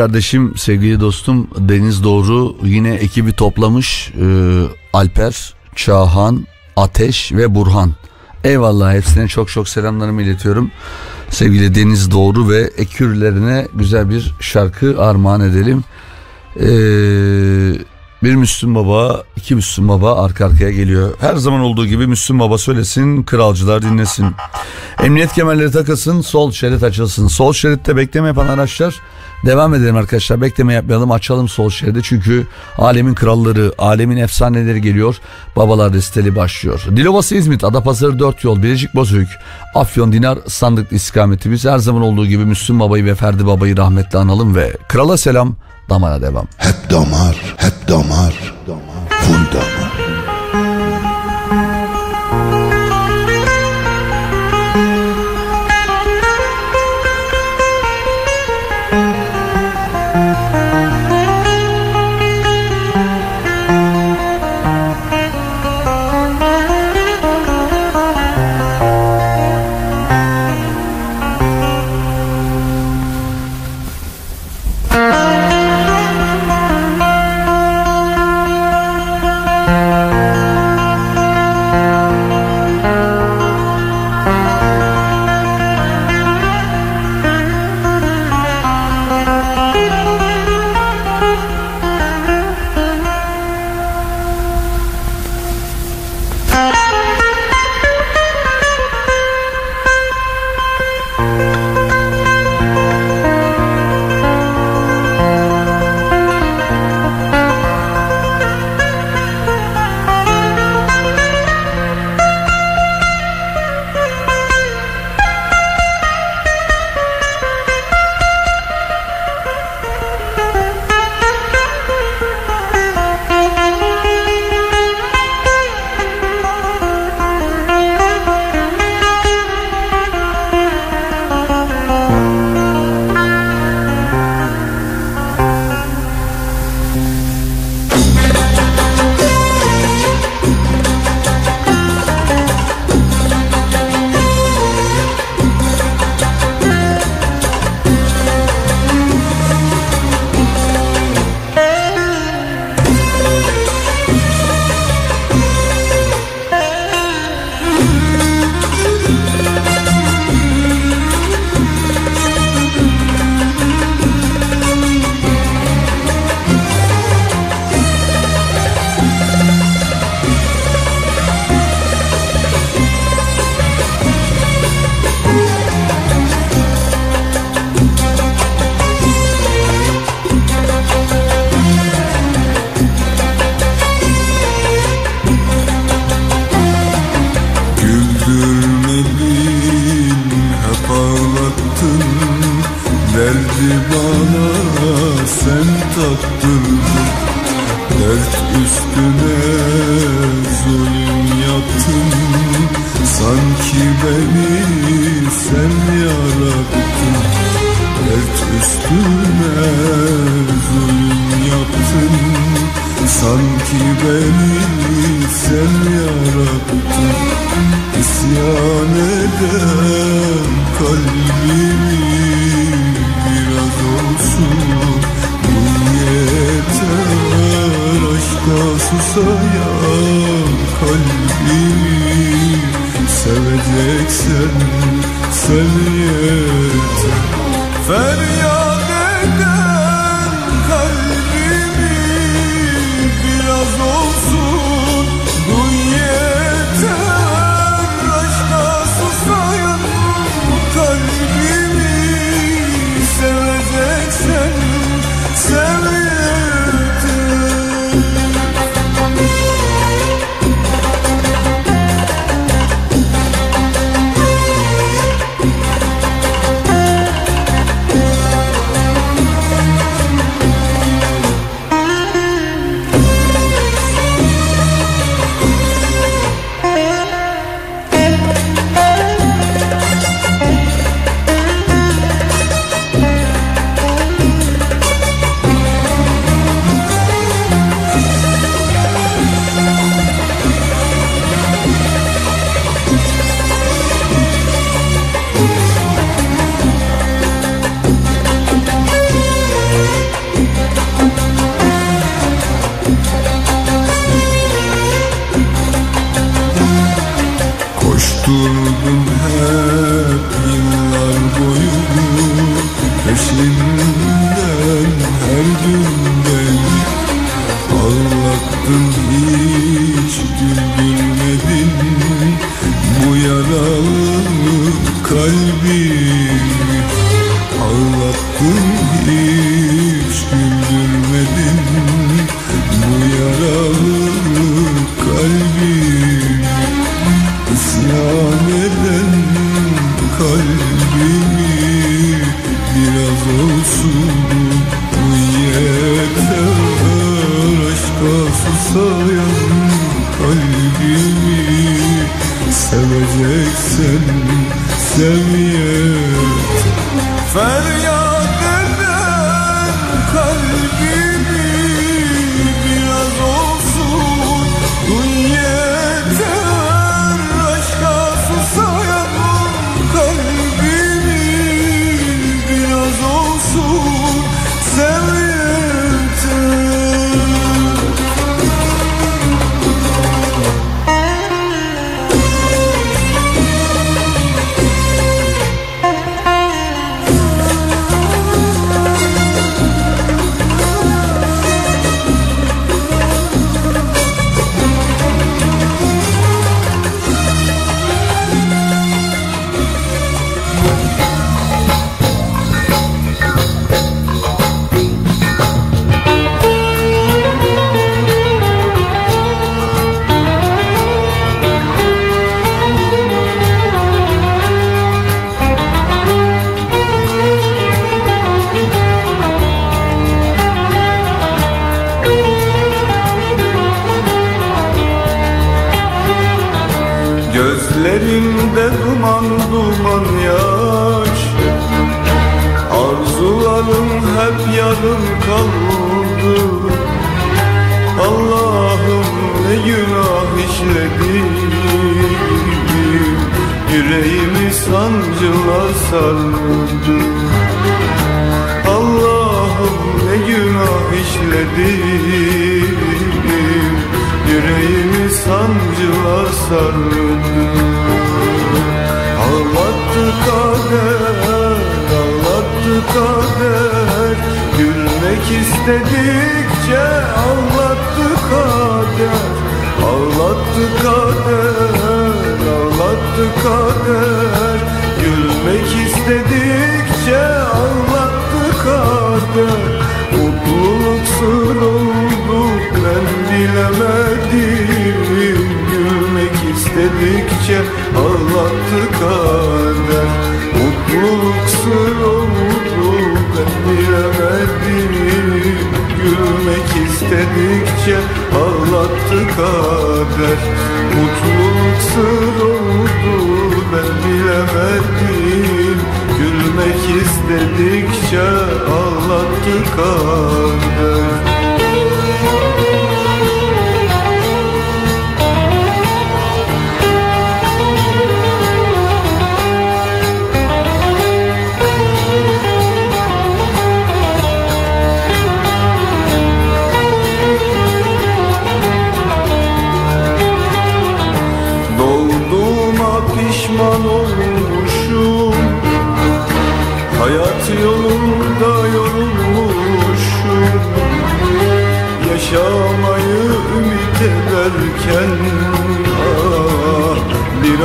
kardeşim, sevgili dostum Deniz Doğru yine ekibi toplamış. Ee, Alper, Çağhan, Ateş ve Burhan. Eyvallah hepsine çok çok selamlarımı iletiyorum. Sevgili Deniz Doğru ve ekürlerine güzel bir şarkı armağan edelim. Ee, bir Müslüm Baba, iki Müslüm Baba arka arkaya geliyor. Her zaman olduğu gibi Müslüm Baba söylesin, kralcılar dinlesin. Emniyet kemerleri takılsın, sol şerit açılsın. Sol şeritte bekleme yapan araçlar devam edelim arkadaşlar. Bekleme yapmayalım, açalım sol şeridi. Çünkü alemin kralları, alemin efsaneleri geliyor. Babalar listeli başlıyor. Dilovası İzmit, Adapazarı 4 yol, Bilecik Bozüyük, Afyon Dinar sandıklı istikametimiz. Her zaman olduğu gibi Müslüm Baba'yı ve Ferdi Baba'yı rahmetle analım ve krala selam, damara devam. Hep damar, hep damar, full damar.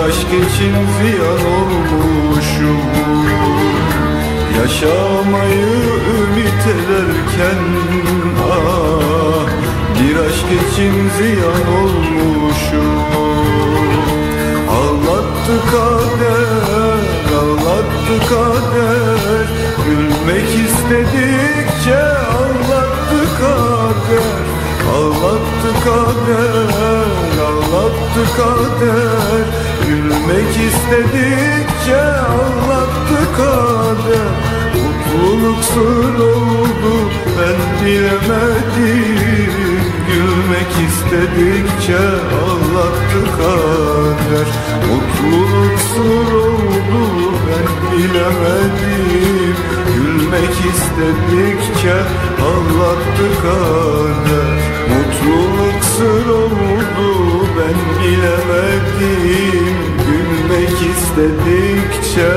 aşk için ziyan olmuşum. Yaşamayı ümit ederken ah Bir aşk için ziyan olmuşum. Ağlattı kader, ağlattı kader. Gülmek istedikçe ağlattı kader. Ağlattı kader, ağlattı kader. Gülmek istedikçe anlattı kader Mutluluk sır oldu ben bilemedim. Gülmek istedikçe anlattı kader Mutluluk sır oldu ben bilemedim. Gülmek istedikçe anlattı kader Mutluluk sır oldu bilemedim Gülmek istedikçe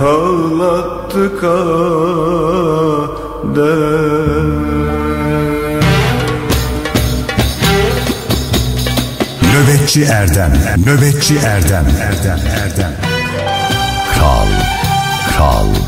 Ağlattı kader ah Nöbetçi Erdem Nöbetçi Erdem Erdem Erdem. Kral Kral.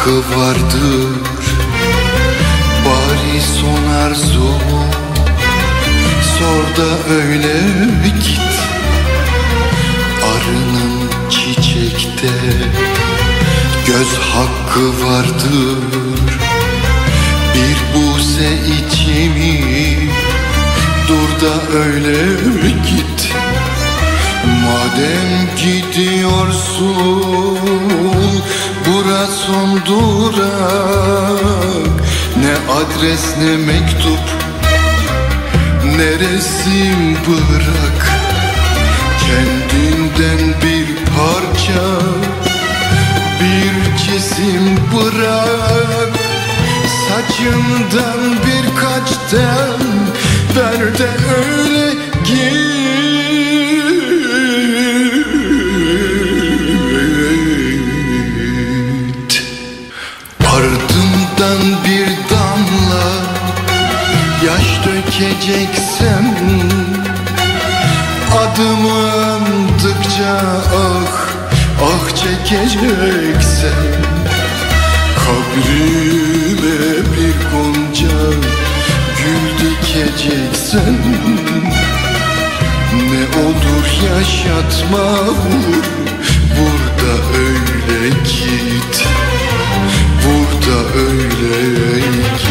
Hakkı vardır. Bari son arzumu sor da öyle git. Arının çiçekte göz hakkı vardır. Bir buze içimi dur da öyle git. Madem gidiyorsun Bura son durak Ne adres ne mektup. Ne resim bırak? Kendinden bir parça. Bir cisim bırak. Saçından birkaç tel Ver de öyle git dökeceksem Adımı andıkça ah Ah çekeceksem Kabrime bir gonca Gül dikeceksen Ne olur yaşatma vur Burada öyle git. Burada öyle git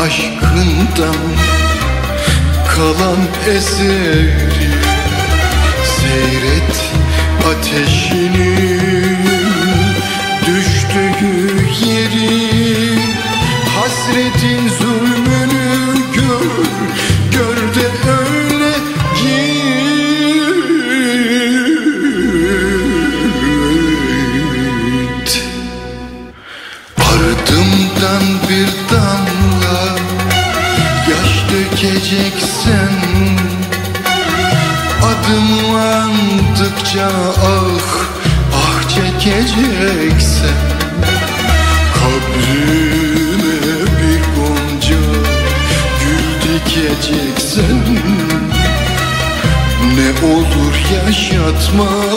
aşkından kalan eseri Seyret ateşini yaşatma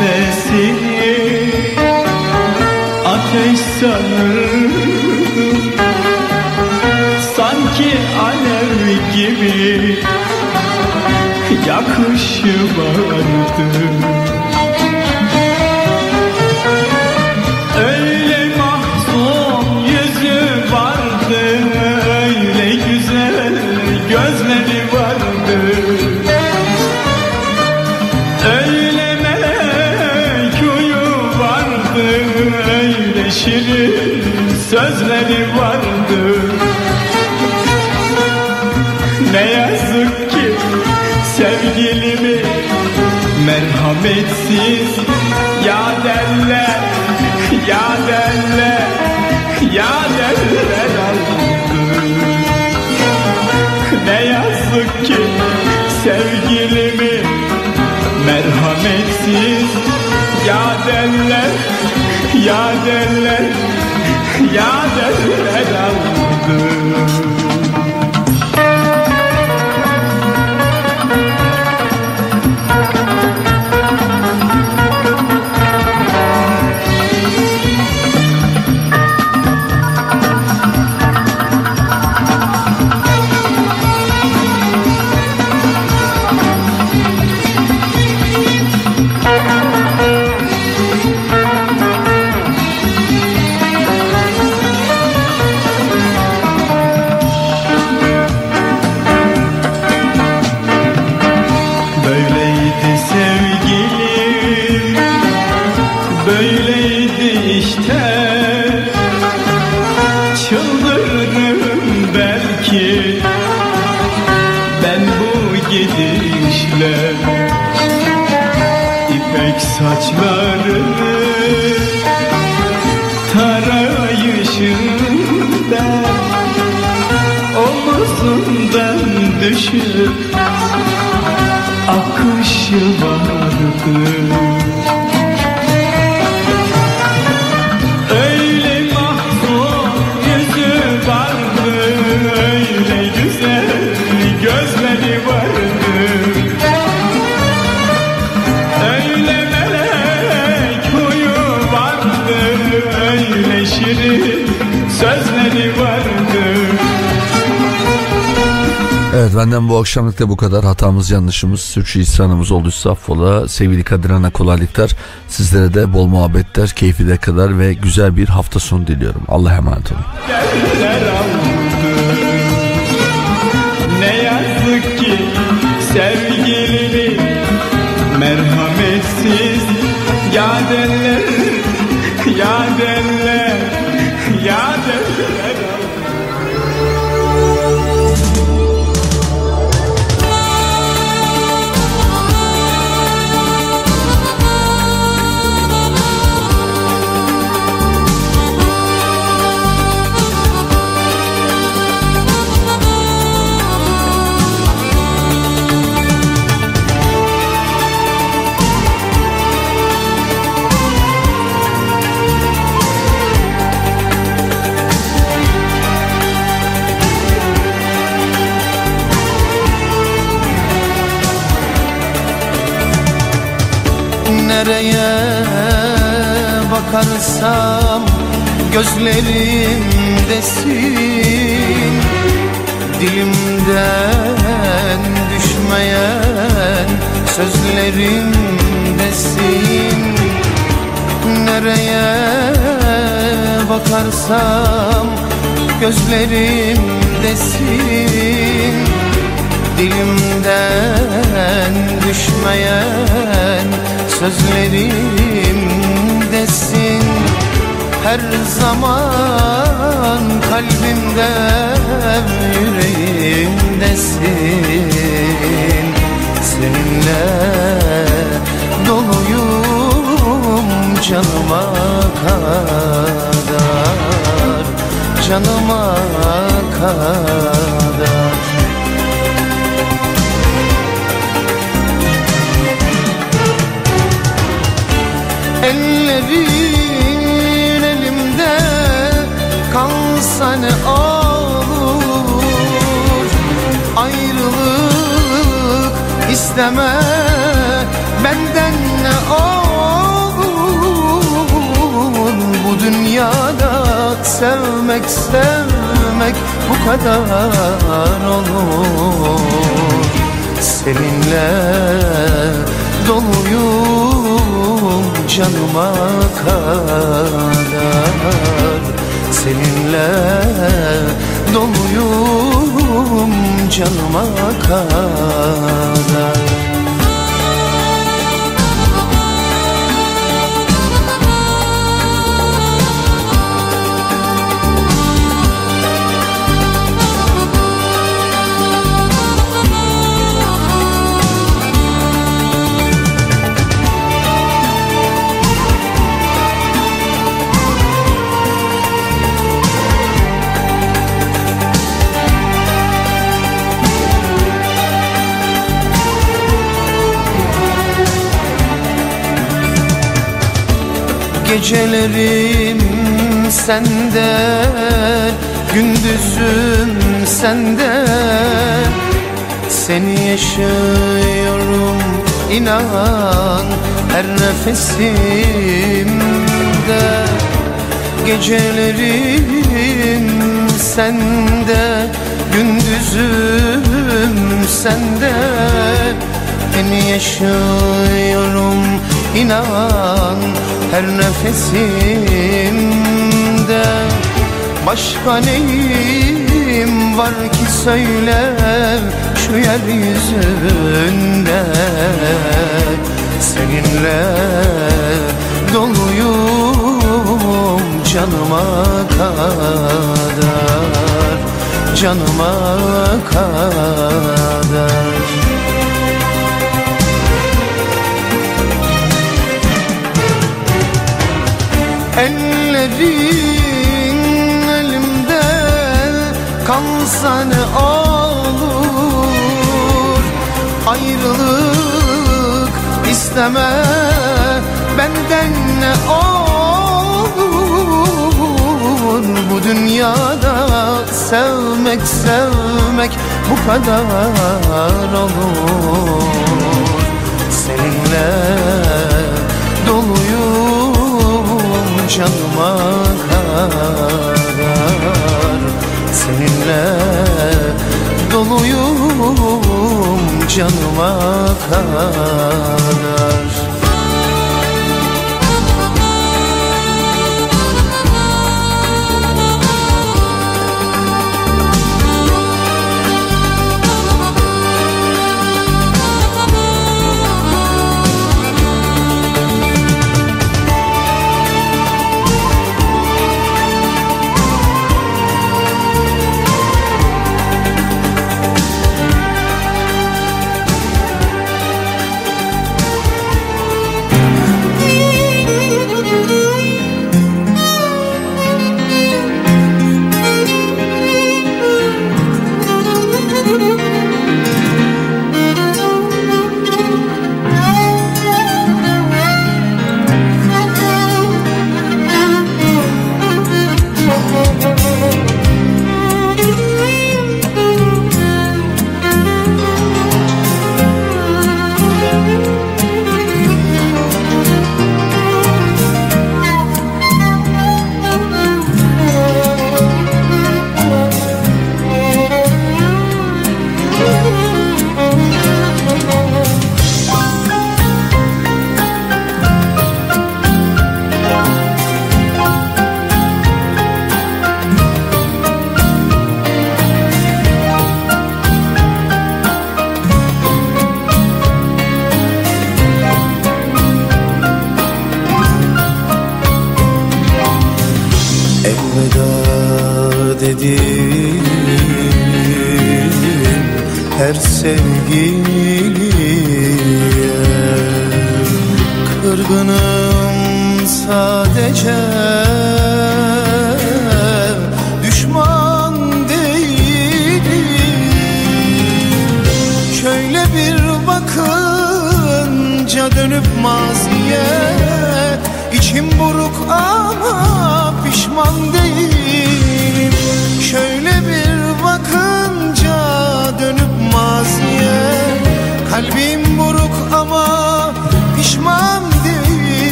nefesini ateş sanırdım Sanki alev gibi yakışı vardı sözleri vardı. Ne yazık ki sevgilimi Merhametsiz ya derler Ya derler Ya derler aldı. Ne yazık ki sevgilimi merhametsiz ya derler ya derler ya derler aldı düşüp akışı vardı benden bu akşamlık da bu kadar. Hatamız yanlışımız, sürçülisanımız olduysa affola. Sevgili Kadir Ana kolaylıklar. Sizlere de bol muhabbetler, keyfi kadar ve güzel bir hafta sonu diliyorum. Allah'a emanet olun. Nereye bakarsam gözlerimdesin Dilimden düşmeyen sözlerimdesin Nereye bakarsam gözlerimdesin Dilimden düşmeyen sözlerimdesin. Her zaman kalbimde yüreğimdesin. Seninle doluyum canıma kadar Canıma kadar Ellerin elimde kalsa ne olur? Ayrılık isteme benden ne olur? Bu dünyada sevmek sevmek bu kadar olur. Seninle doluyum canıma kadar. Seninle doluyum canıma kadar Gecelerim sende Gündüzüm sende. Seni yaşıyorum inan Her nefesimde. Gecelerim sende Gündüzüm sende. Seni yaşıyorum inan her nefesimde. Başka neyim var ki söyle şu yeryüzünde? Seninle doluyum canıma kadar Canıma kadar kalsa ne olur. Ayrılık isteme benden ne olur? Bu dünyada sevmek sevmek bu kadar olur kadar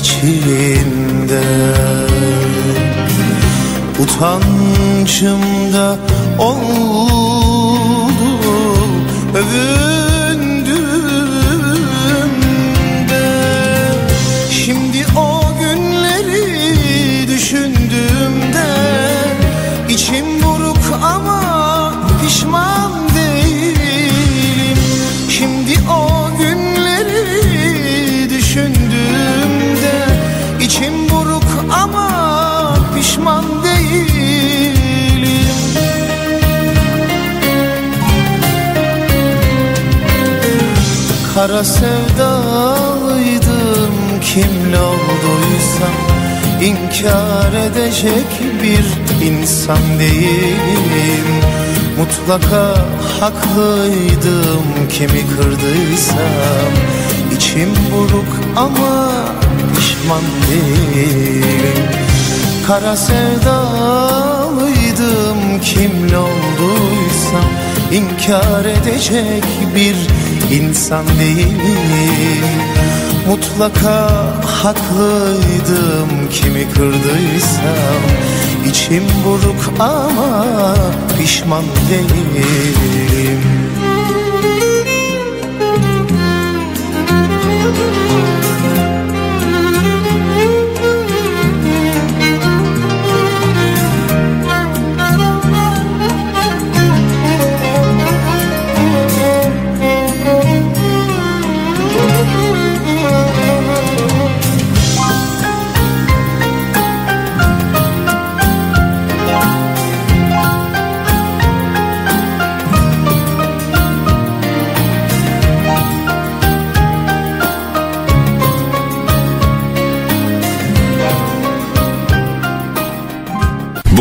içinde. Utancımda oldu Kara sevdalıydım kimle olduysam inkar edecek bir insan değilim. Mutlaka haklıydım kimi kırdıysam İçim buruk ama pişman değilim. Kara sevdalıydım kimle olduysam inkar edecek bir insan değilim. Mutlaka haklıydım kimi kırdıysam. İçim buruk ama pişman değilim